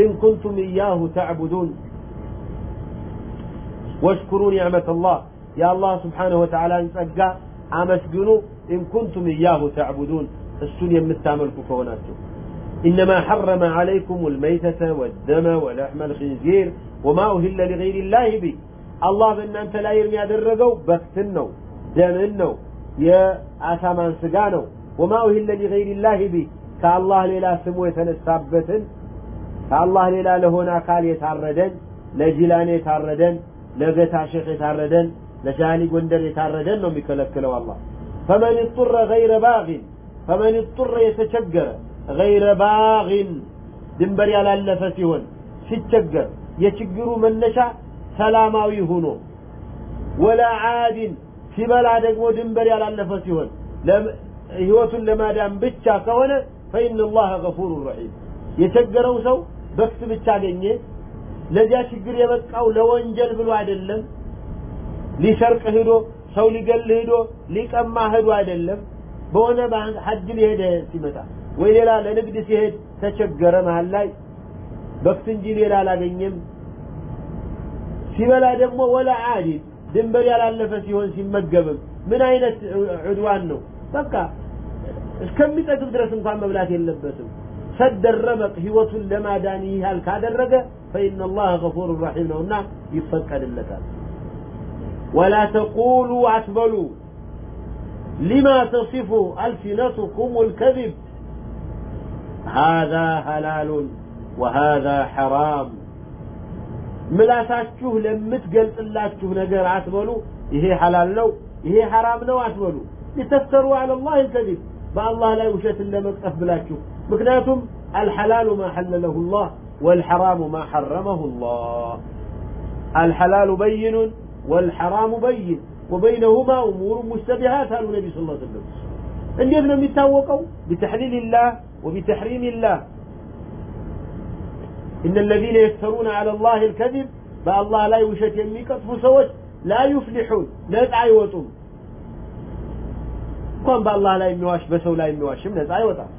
[SPEAKER 1] ኢን ኩንቱም እያሁ ተዕቡዱን ወሽኩሩ ኒዕመት ላህ የአላህ ስብሓንሁ ወተዓላን ጸጋ አመስግኑ إن كنتم إياه تعبدون السنية مستعمل كوناتكم إنما حرم عليكم الميتة والدم ولحم الخنزير وما أهل لغير الله به. الله بأن أنت لا يرمي أدرقوا بكتنوا دمنوا يا أثمان سقانوا وما أهل لغير الله به. كالله للا سمو يتنسابتن كالله للا لهنا قال يتعردن لجلان يتعردن لغتا شيخ يتعردن لجاني قندر يتعردن نوم يكلكلوا الله. فمن اضطر غير باغ فمن اضطر يتشجر غير باغ ድንበር ያላለፈ ሲሆን ሲቸገር የችግሩ መነሻ ሰላማዊ ሆኖ ወላ ዓድን ሲበላ ደግሞ ድንበር ያላለፈ ሲሆን ህይወቱን ለማዳን ብቻ ከሆነ ፈኢን ላህ ገፉሩ ረሒም የቸገረው ሰው በክት ብቻ አገኘ ለዚያ ችግር የበቃው ለወንጀል ብሎ አይደለም ሊሰርቅ ሂዶ ሰው ሊገል ሂዶ ሊቀማ ሂዶ አይደለም። በሆነ ሐጅ ሊሄደ ሲመጣ ወይ ሌላ ለንግድ ሲሄድ ተቸገረ መሀል ላይ በክት እንጂ ሌላ አላገኘም። ሲበላ ደግሞ ወላ ዓዲድ ድንበር ያላለፈ ሲሆን ሲመገብም ምን አይነት ዑድዋን ነው? በቃ እስከሚጠግብ ድረስ እንኳን መብላት የለበትም። ሰደረመቅ ህይወቱን ለማዳን ያህል ካደረገ ፈኢነ ላህ ገፉር ረሒም ነውና ይፈቀድለታል ወላ ተቁሉ አትበሉ لما تصف ألسنتكم الكذب هذا حلال وهذا حرام ምላሳችሁ ለምትገልጽላችሁ ነገር አትበሉ ይሄ ሐላል ነው ይሄ ሐራም ነው አትበሉ ሊተፍተሩ አለ ላህ ልከዚብ በአላህ ላይ ውሸትን ለመቅጠፍ ብላችሁ ምክንያቱም አልሐላሉ ማ ሐለለሁ ላህ ወልሐራሙ ማ ሐረመሁ ላህ አልሐላሉ በይኑን ወልሐራሙ በይን وبينهما أمور مشتبهات قالوا النبي صلى الله عليه وسلم እንዴት ነው የሚታወቀው بتحليل الله وبتحريم الله إن الذين يفترون على الله الكذب بالله لا يوشت يميقطفوا سوت لا يفلحون ነፃ አይወጡም እንኳን በአላህ ላይ የሚዋሽ በሰው ላይ የሚዋሽም ነፃ አይወጣም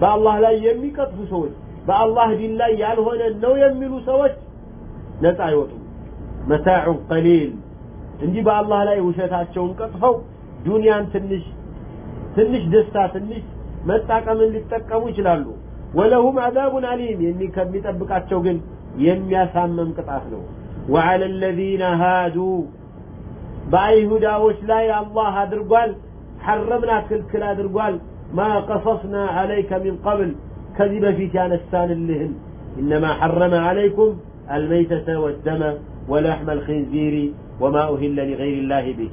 [SPEAKER 1] በአላህ ላይ የሚቀጥፉ ሰዎች በአላህ ዲን ላይ ያልሆነ ነው የሚሉ ሰዎች ነፃ አይወጡም መታዑን ቀሊል እንጂ በአላህ ላይ ውሸታቸውን ቀጥፈው ዱንያን ትንሽ ትንሽ ደስታ ትንሽ መጣቀምን ሊጠቀሙ ይችላሉ ወለሁም አዛቡን አሊም የሚ ከሚጠብቃቸው ግን የሚያሳመም ቅጣት ነው ወዓለ አለዚነ ሃዱ በአይሁዳዎች ላይ አላህ አድርጓል ሐረምና ክልክል አድርጓል ማ ቀሰስና አለይከ ሚን ቀብል ከዚህ በፊት ያነሳንልህን إنما حرم عليكم الميتة والدم ولحم الخنزير وما أهل لغير الله به.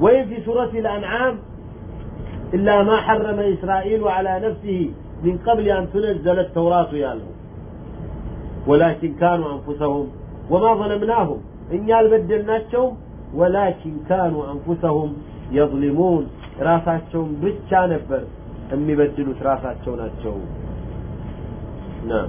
[SPEAKER 1] وإن في سورة الأنعام؟ إلا ما حرم إسرائيل على نفسه من قبل أن تنزل التوراة يا له ولكن كانوا أنفسهم وما ظلمناهم. إن البدلناتهم ولكن كانوا أنفسهم يظلمون. راساتهم نبر. أمي بدلوا راساتهم ناتهم نعم.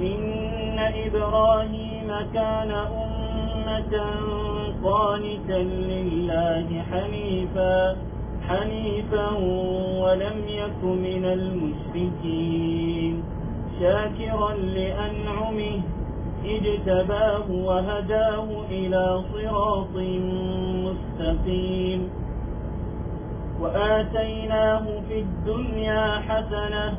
[SPEAKER 3] إن إبراهيم كان أمة قانتا لله حنيفا حنيفا ولم يك من المشركين. شاكرا لأنعمه اجتباه وهداه إلى صراط مستقيم. وآتيناه في الدنيا حسنة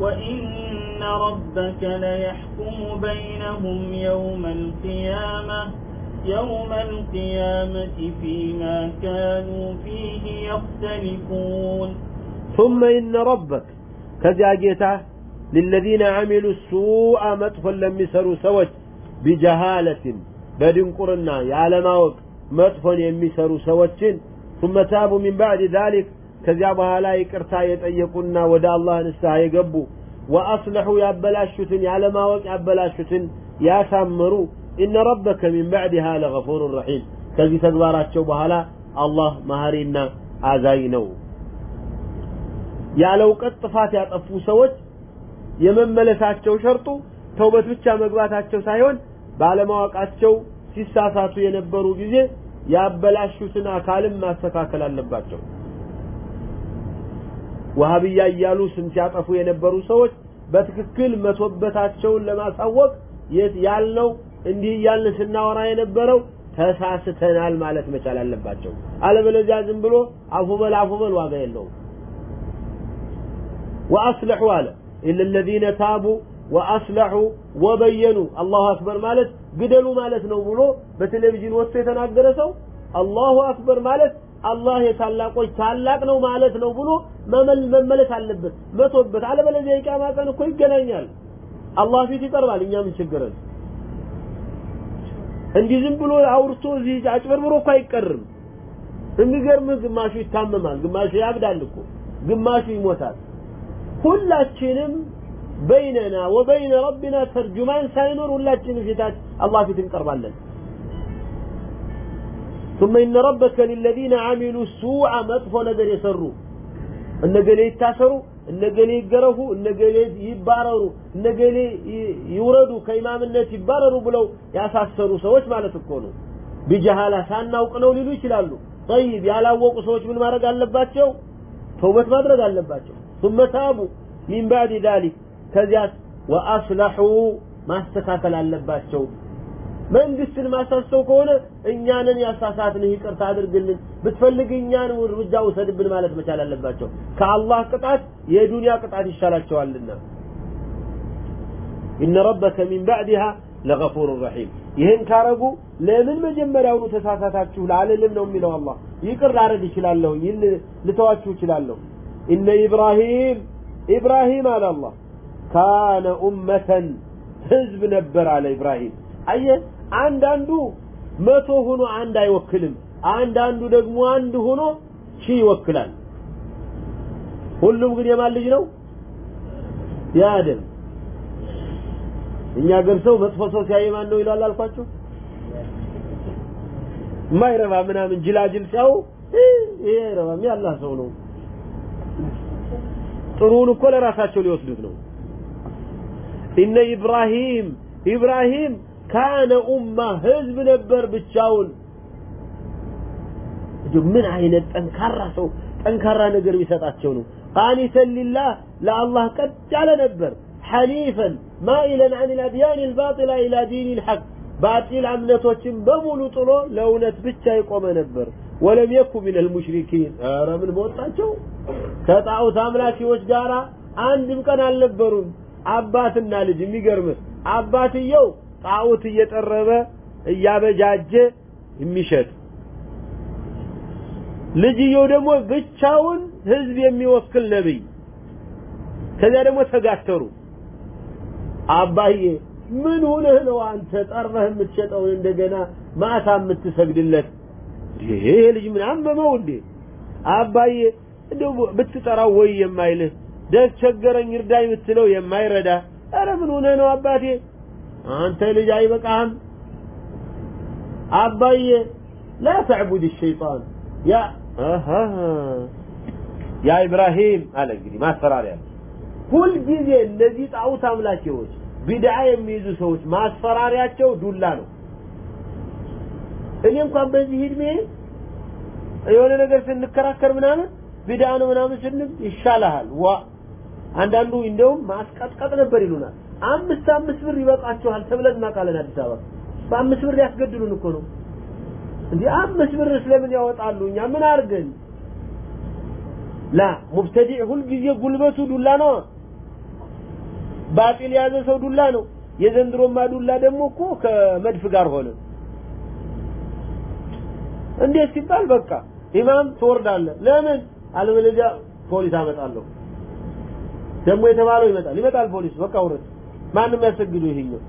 [SPEAKER 3] وإن ربك ليحكم بينهم يوم القيامة يوم القيامة فيما كانوا فيه يختلفون.
[SPEAKER 1] ثم إن ربك كذا للذين عملوا السوء مدخل لم يسروا سوج بجهالة بدن قرنا يعلم وق مدخل يمسروا سوج ثم تابوا من بعد ذلك ከዚያ በኋላ ይቅርታ የጠየቁና ወደ አላህ ንስሐ የገቡ ወአስለሑ ያበላሹትን ያለማወቅ ያበላሹትን ያሳመሩ ኢነ ረበከ ሚን ባዕድሃ ለገፉር ረሒም። ከዚህ ተግባራቸው በኋላ አላህ መሀሪና አዛኝ ነው። ያለ እውቀት ጥፋት ያጠፉ ሰዎች የመመለሳቸው ሸርጡ ተውበት ብቻ መግባታቸው ሳይሆን ባለማወቃቸው ሲሳሳቱ የነበሩ ጊዜ ያበላሹትን አካልም ማስተካከል አለባቸው ወሃብያ እያሉ ስም ሲያጠፉ የነበሩ ሰዎች በትክክል መቶበታቸውን ለማሳወቅ ያልነው እንዲህ እያልን ስናወራ የነበረው ተሳስተናል ማለት መቻል አለባቸው። አለበለዚያ ዝም ብሎ አፉ በል አፉ በል ዋጋ የለውም። ወአስለሑ አለ ኢለ ለዚነ ታቡ ወአስለሑ ወበየኑ አላሁ አክበር ማለት ግደሉ ማለት ነው ብሎ በቴሌቪዥን ወጥቶ የተናገረ ሰው አላሁ አክበር ማለት አላህ የታላቆች ታላቅ ነው ማለት ነው ብሎ መመለስ አለበት። መቶበት። አለበለዚያ የቂያማ ቀን እኮ ይገናኛል። አላህ ፊት ይቀርባል። እኛ ምን ችግረን እንዲህ ዝም ብሎ አውርቶ እዚህ አጭበርብሮ እኮ አይቀርም። የሚገርምህ ግማሹ ይታመማል ግማሹ ያብዳል እኮ ግማሹ ይሞታል። ሁላችንም በይነና ወበይነ ረቢና ተርጁማን ሳይኖር ሁላችንም ፊታት አላህ ፊት እንቀርባለን ثم إن ربك للذين عملوا السوء مطفو نجر يسروا النجلي يتاسروا النجلي يقرفوا النجلي يبارروا النجلي يوردوا كإمام الناس يبارروا بلو ياساسروا سوش ما تكونوا بجهالة سانا وقنوا للو يشلالوا طيب يا لاوقوا سوش من ما رقال لباتشو توبة ما رقال لباتشو ثم تابوا من بعد ذلك كذيات وأصلحوا ما استكاكل አለባቸው መንግስትን ማሳሰው ከሆነ እኛንን ያሳሳትንህ ይቅርታ አድርግልን። ብትፈልግ እኛን እርምጃ ውሰድብን ማለት መቻል አለባቸው። ከአላህ ቅጣት የዱንያ ቅጣት ይሻላቸዋልና። ኢነ ረበከ ሚን ባዕድሃ ለገፉር ረሒም። ይህን ካረጉ ለምን መጀመሪያውኑ ተሳሳታችሁ? ላለልም ነው የሚለው አላህ። ይቅር ላረግ ይችላለሁ ልተዋችሁ ይችላለሁ እነ ኢብራሂም ኢብራሂም አለ አላህ ካነ ኡመተን ህዝብ ነበር አለ ኢብራሂም። አየ አንዳንዱ መቶ ሆኖ አንድ አይወክልም። አንዳንዱ ደግሞ አንድ ሆኖ ሺህ ይወክላል። ሁሉም ግን የማን ልጅ ነው? የአደም እኛ ገር ሰው መጥፎ ሰው ሲያይ ማን ነው ይላል አልኳችሁ? ማይረባ ምናምን ጅላጅል ሲያው ይሄ አይረባም ያላህ ሰው ነው። ጥሩውን እኮ ለራሳቸው ሊወስዱት ነው። ኢነ ኢብራሂም ኢብራሂም ካነ ኡማ ህዝብ ነበር ብቻውን። ምን አይነት ጠንካራ ሰው ጠንካራ ነገር ቢሰጣቸው ነው? ቃኒተን ሊላህ ለአላህ ቀጥ ያለ ነበር። ሐኒፈን ማኢለን አን ልአድያን ልባጢላ ኢላ ዲን ልሐቅ ባጢል እምነቶችን በሙሉ ጥሎ ለእውነት ብቻ የቆመ ነበር። ወለም የኩ ምን ልሙሽሪኪን ኧረ ምን በወጣቸው? ከጣዖት አምላኪዎች ጋር አንድም ቀን አልነበሩም። አባትና ልጅ የሚገርምህ አባትየው ጣዖት እየጠረበ እያበጃጀ የሚሸጥ። ልጅየው ደግሞ ብቻውን ህዝብ የሚወክል ነብይ። ከዚያ ደግሞ ተጋተሩ። አባዬ ምን ሆነህ ነው አንተ ጠርበህ የምትሸጠውን እንደገና ማታ የምትሰግድለት? ይሄ ልጅ ምን አመመው እንዴ? አባዬ እንደው ብትጠራው ወይ የማይልህ ደስ ቸገረኝ እርዳኝ የምትለው የማይረዳ። ኧረ ምን ሆነህ ነው አባቴ አንተ ልጅ አይበቃህም? አባዬ ላ ተዕቡድ ሸይጣን። ያ ያ ኢብራሂም አለ እንግዲህ ማስፈራሪያ። ሁልጊዜ እነዚህ ጣዖት አምላኪዎች ቢድዓ የሚይዙ ሰዎች ማስፈራሪያቸው ዱላ ነው። እኔ እንኳን በዚህ እድሜ የሆነ ነገር ስንከራከር ምናምን ቢድዓ ነው ምናምን ስንል ይሻላል ዋ አንዳንዱ እንደውም ማስቀጥቀጥ ነበር ይሉናል። አምስት አምስት ብር ይበቃችኋል ተብለን እናውቃለን አዲስ አበባ። በአምስት ብር ሊያስገድሉን እኮ ነው። እንዲህ አምስት ብር ስለምን ያወጣሉ? እኛ ምን አድርገን? ላ ሙብተዲዕ ሁልጊዜ ጉልበቱ ዱላ ነው። ባጢል የያዘ ሰው ዱላ ነው። የዘንድሮማ ዱላ ደግሞ እኮ ከመድፍ ጋር ሆነ። እንዴት ሲባል በቃ ኢማም ትወርዳለህ። ለምን? አለበለዚያ ፖሊስ አመጣለሁ። ደግሞ የተባለው ይመጣል። ይመጣል ፖሊስ። በቃ ውረድ ማንም ያሰግዱ ይሄኛው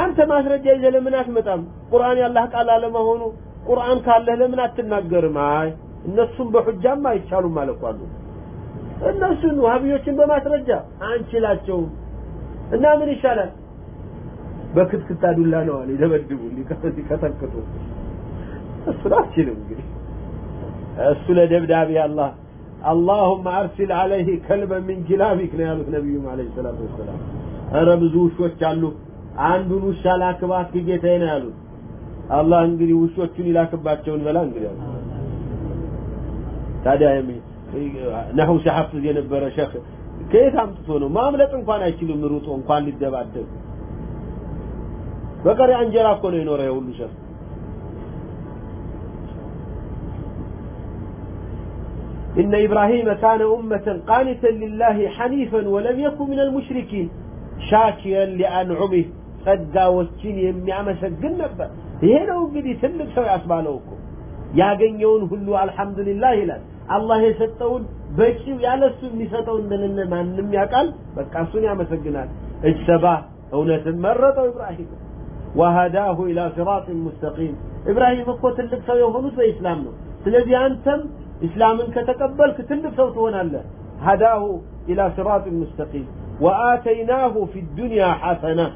[SPEAKER 1] አንተ ማስረጃ ይዘህ ለምን አትመጣም ቁርአን ያላህ ቃል አለመሆኑ ቁርአን ካለህ ለምን አትናገርም አይ እነሱም በሁጃም አይቻሉም ማለቋሉ እነሱን ዋሃቢዮችን በማስረጃ አንችላቸውም እና ምን ይሻላል በክትክታ ዱላ ነው አለ ይደበድቡ ሊቀጠቅጡ እሱን አትችልም እንግዲህ እሱ ለደብዳቤ አላህ اللهم ارسل عليه كلبا من كلابك ነው ያሉት ነብዩ አለይሂ ሰላቱ ወሰላም ኧረ ብዙ ውሾች አሉ አንዱን ውሻ ላክባት ጌታዬ ነው ያሉት አላህ እንግዲህ ውሾቹን ይላክባቸውን በላ እንግዲህ ታዲያ ነህው ሲሐፍዝ የነበረ ሸህ ከየት አምጥቶ ነው ማምለጥ እንኳን አይችልም ሩጦ እንኳን ሊደባደብ በቀሪ አንጀራ እኮ ነው የኖረ የሁሉ ሸህ إن إبراهيم كان أمة قانتا لله حنيفا ولم يكن من المشركين ሻኪረን ሊአንዑሚህ ጸጋዎችን የሚያመሰግን ነበር። ይሄ ነው እንግዲህ ትልቅ ሰው ያስባለው እኮ። ያገኘውን ሁሉ አልহামዱሊላህ ይላል። አላህ የሰጠውን በቂው ያለሱ የሚሰጠው እንደሌለ ማንም ያውቃል? በቃ እሱን ያመሰግናል። እጅተባ እውነትን መረጠው ኢብራሂም። ወሃዳሁ ኢላ ሲራጥን ሙስተቂም። ኢብራሂም እኮ ትልቅ ሰው የሆኑት በኢስላም ነው። ስለዚህ አንተም እስላምን ከተቀበልክ ትልቅ ሰው ትሆናለህ። ሃዳሁ ኢላ ሲራጥን ሙስተቂም። وآتيناه في الدنيا حسنة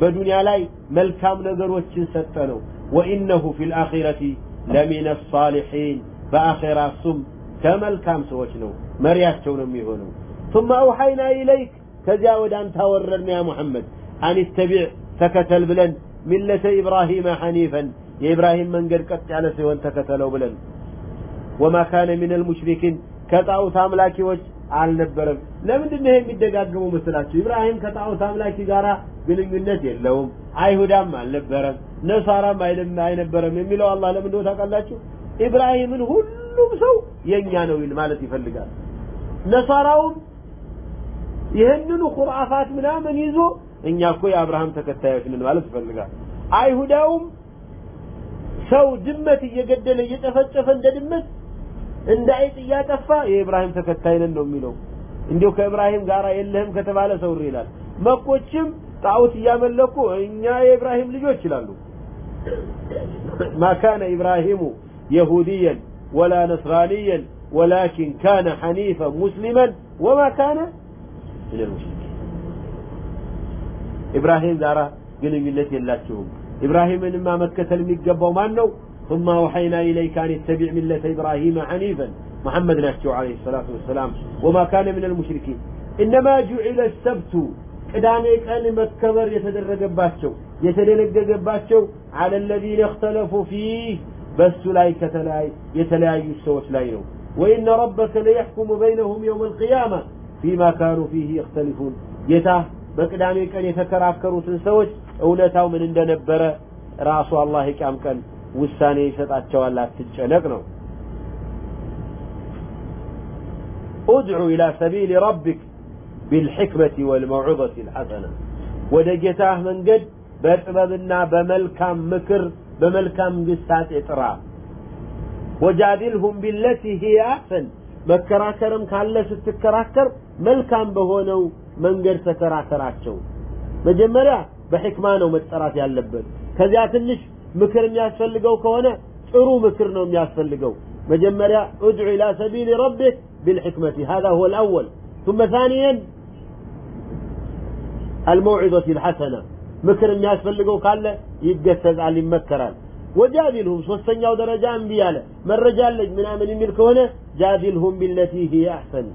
[SPEAKER 1] بدنيا لاي ملكام وشن ستنو وإنه في الآخرة لمن الصالحين بآخرة سم كملكام سوچنو مرياتشو نمي ميهونو ثم أوحينا إليك تزاود أن تورن يا محمد أن اتبع تكتل بلن ملة إبراهيم حنيفا يا إبراهيم من قد قطع على سيوان تكتلوا بلن وما كان من المشركين كتاو أملاكي وجه አልነበረም። ለምንድን ነው የሚደጋገመው መስላችሁ ኢብራሂም ከጣዖት አምላኪ ጋራ ግንኙነት የለውም አይሁዳም አልነበረም ነሳራም አይነበረም የሚለው አላህ ለምን እንደሆነ ታውቃላችሁ? ኢብራሂምን ሁሉም ሰው የኛ ነው ማለት ይፈልጋል። ነሳራውም ይህንኑ ኹርአፋት ምናምን ይዞ እኛ እኮ የአብርሃም ተከታዮች ነን ማለት ይፈልጋል። አይሁዳውም ሰው ድመት እየገደለ እየጨፈጨፈ እንደ ድመት እንደ አይጥ እያጠፋ የኢብራሂም ተከታይ ነን ነው የሚለው እንዲሁ ከኢብራሂም ጋር የለህም ከተባለ ሰውር ይላል መኮችም ጣዖት እያመለኩ እኛ የኢብራሂም ልጆች ይላሉ ما كان إبراهيم يهوديا ولا نصرانيا ولكن كان حنيفا مسلما وما كان من المشركين إبراهيم دارا قلوا ملة يلاتهم إبراهيم إنما مكة المقبة وما نو ثم أوحينا إليك أن اتبع ملة إبراهيم حنيفا محمد نشجع عليه الصلاة والسلام وما كان من المشركين إنما جعل السبت ቅዳሜ ቀን መከበር የተደረገባቸው የተደነገገባቸው على الذين اختلفوا فيه በሱ ላይ ከተለያዩ የተለያዩ ሰዎች ላይ ነው وإن ربك ليحكم بينهم يوم القيامة فيما كانوا فيه يختلفون ጌታ በቅዳሜ ቀን የተከራከሩትን ሰዎች እውነታው ምን እንደነበረ ራሱ አላህ የቂያም ቀን ውሳኔ ይሰጣቸዋል አትጨነቅ ነው ادع إلى سبيل ربك بالحكمة والموعظة الحسنة ودجتاه من قد بأسبابنا بملكام مكر بملكام قسات إطراء وجادلهم بالتي هي أحسن መከራከርም ካለ ስትከራከር መልካም በሆነው መንገድ ተከራከራቸው መጀመሪያ በሕክማ ነው መጠራት ያለበት ከዚያ ትንሽ ምክር የሚያስፈልገው ከሆነ ጥሩ ምክር ነው የሚያስፈልገው መጀመሪያ ادع إلى سبيل ربك بالحكمة هذا هو الأول ثم ثانيا الموعظة الحسنة ምክር የሚያስፈልገው ካለ ይገሰጻል ይመከራል ወጃዲልሁም ሶስተኛው ደረጃ እምቢ አለ መረጃ አለኝ ምናምን የሚል ከሆነ ጃዲልሁም ቢለቲ ሂየ አሕሰን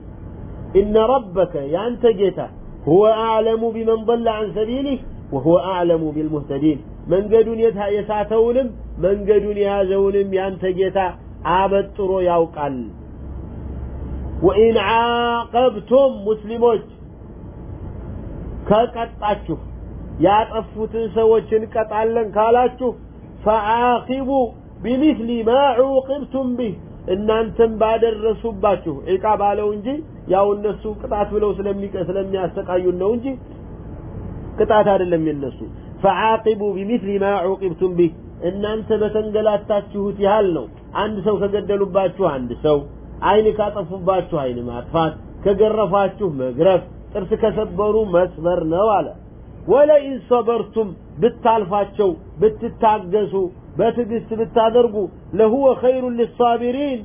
[SPEAKER 1] ኢነ ረበከ የአንተ ጌታ ሁወ አዕለሙ ቢመን ضل عن ሰቢሊህ وهو أعلم بالمهتدين መንገዱን የሳተውንም መንገዱን የያዘውንም ያንተ ጌታ አበጥሮ ያውቃል። ወኢን ዓቀብቱም ሙስሊሞች ከቀጣችሁ ያጠፉትን ሰዎች እንቀጣለን ካላችሁ ፈዓቂቡ ቢሚስሊ ማ ዑቅብቱም ቢህ እናንተም ባደረሱባችሁ። ዒቃ ባለው እንጂ ያው እነሱ ቅጣት ብለው ስለሚያሰቃዩን ነው እንጂ ቅጣት አይደለም የነሱ ፈዓቂቡ ቢሚስሊ ማ ዑቅብቱም ቢህ እናንተ በተንገላታችሁት ያህል ነው። አንድ ሰው ከገደሉባችሁ አንድ ሰው አይን ካጠፉባችሁ አይን ማጥፋት ከገረፋችሁ መግረፍ ጥርስ ከሰበሩ መስበር ነው አለ። ወለኢን ሰበርቱም ብታልፋቸው ብትታገሱ በትዕግስት ብታደርጉ ለሁወ ኸይሩን ሊሳቢሪን።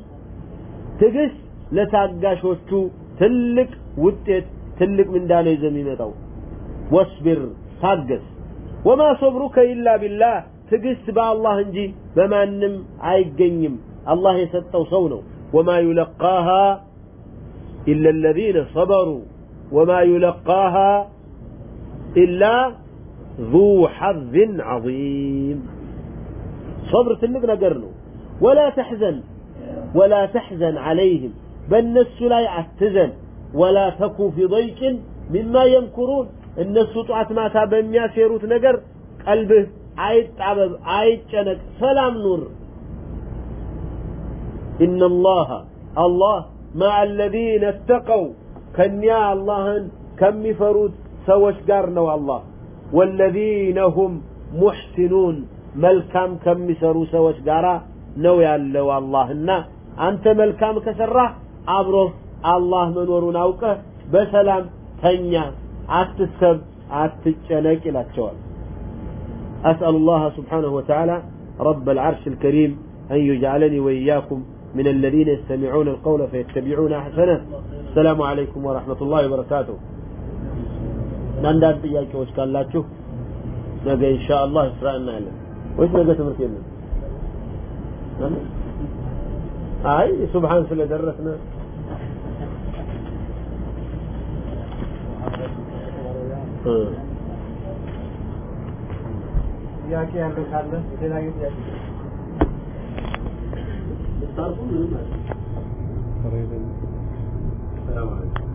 [SPEAKER 1] ትዕግስት ለታጋሾቹ ትልቅ ውጤት ትልቅ ምንዳ ነው ይዘ የሚመጣው። ወስቢር ታገስ ወማ ሰብሩከ ኢላ ቢላህ ትዕግስት በአላህ እንጂ በማንም አይገኝም አላህ የሰጠው ሰው ነው ወማ ዩለቃሃ ኢላ الذين صبروا وما يلقاها إلا ذو حظ عظيم صبر تلق نقرنه ولا تحزن ولا تحزن عليهم بالنس لا يعتزن ولا تكو في ضيق مما يمكرون النس طعت ما تابن ياسيروت نقر قلبه عيد عبب عيد جنك سلام نور إن الله الله مع الذين اتقوا كنيا الله كم يفروت ሰዎች ጋር ነው አላህ ወለዚነ ሁም ሙሕሲኑን መልካም ከሚሰሩ ሰዎች ጋራ ነው ያለው አላህና አንተ መልካም ከሰራህ አብሮህ አላህ መኖሩን አውቀህ በሰላም ተኛ አትሰብ አትጨነቅ ይላቸዋል أسأل الله سبحانه وتعالى رب العرش الكريم أن يجعلني وإياكم من الذين يستمعون القول فيتبعون أحسنه السلام عليكم ورحمة الله وبركاته አንዳንድ ጥያቄዎች ካላችሁ ነገ ኢንሻአላህ ስራ እናያለን ወይስ ነገ ትምህርት የለም አይ ሱብሃን ስለደረስነ
[SPEAKER 4] ಯಾಕೆ
[SPEAKER 1] ಅನ್ಬೇಕು ಅಂದ್ರೆ ಇದಾಗಿದ್ದು ಯಾಕೆ ಸರ್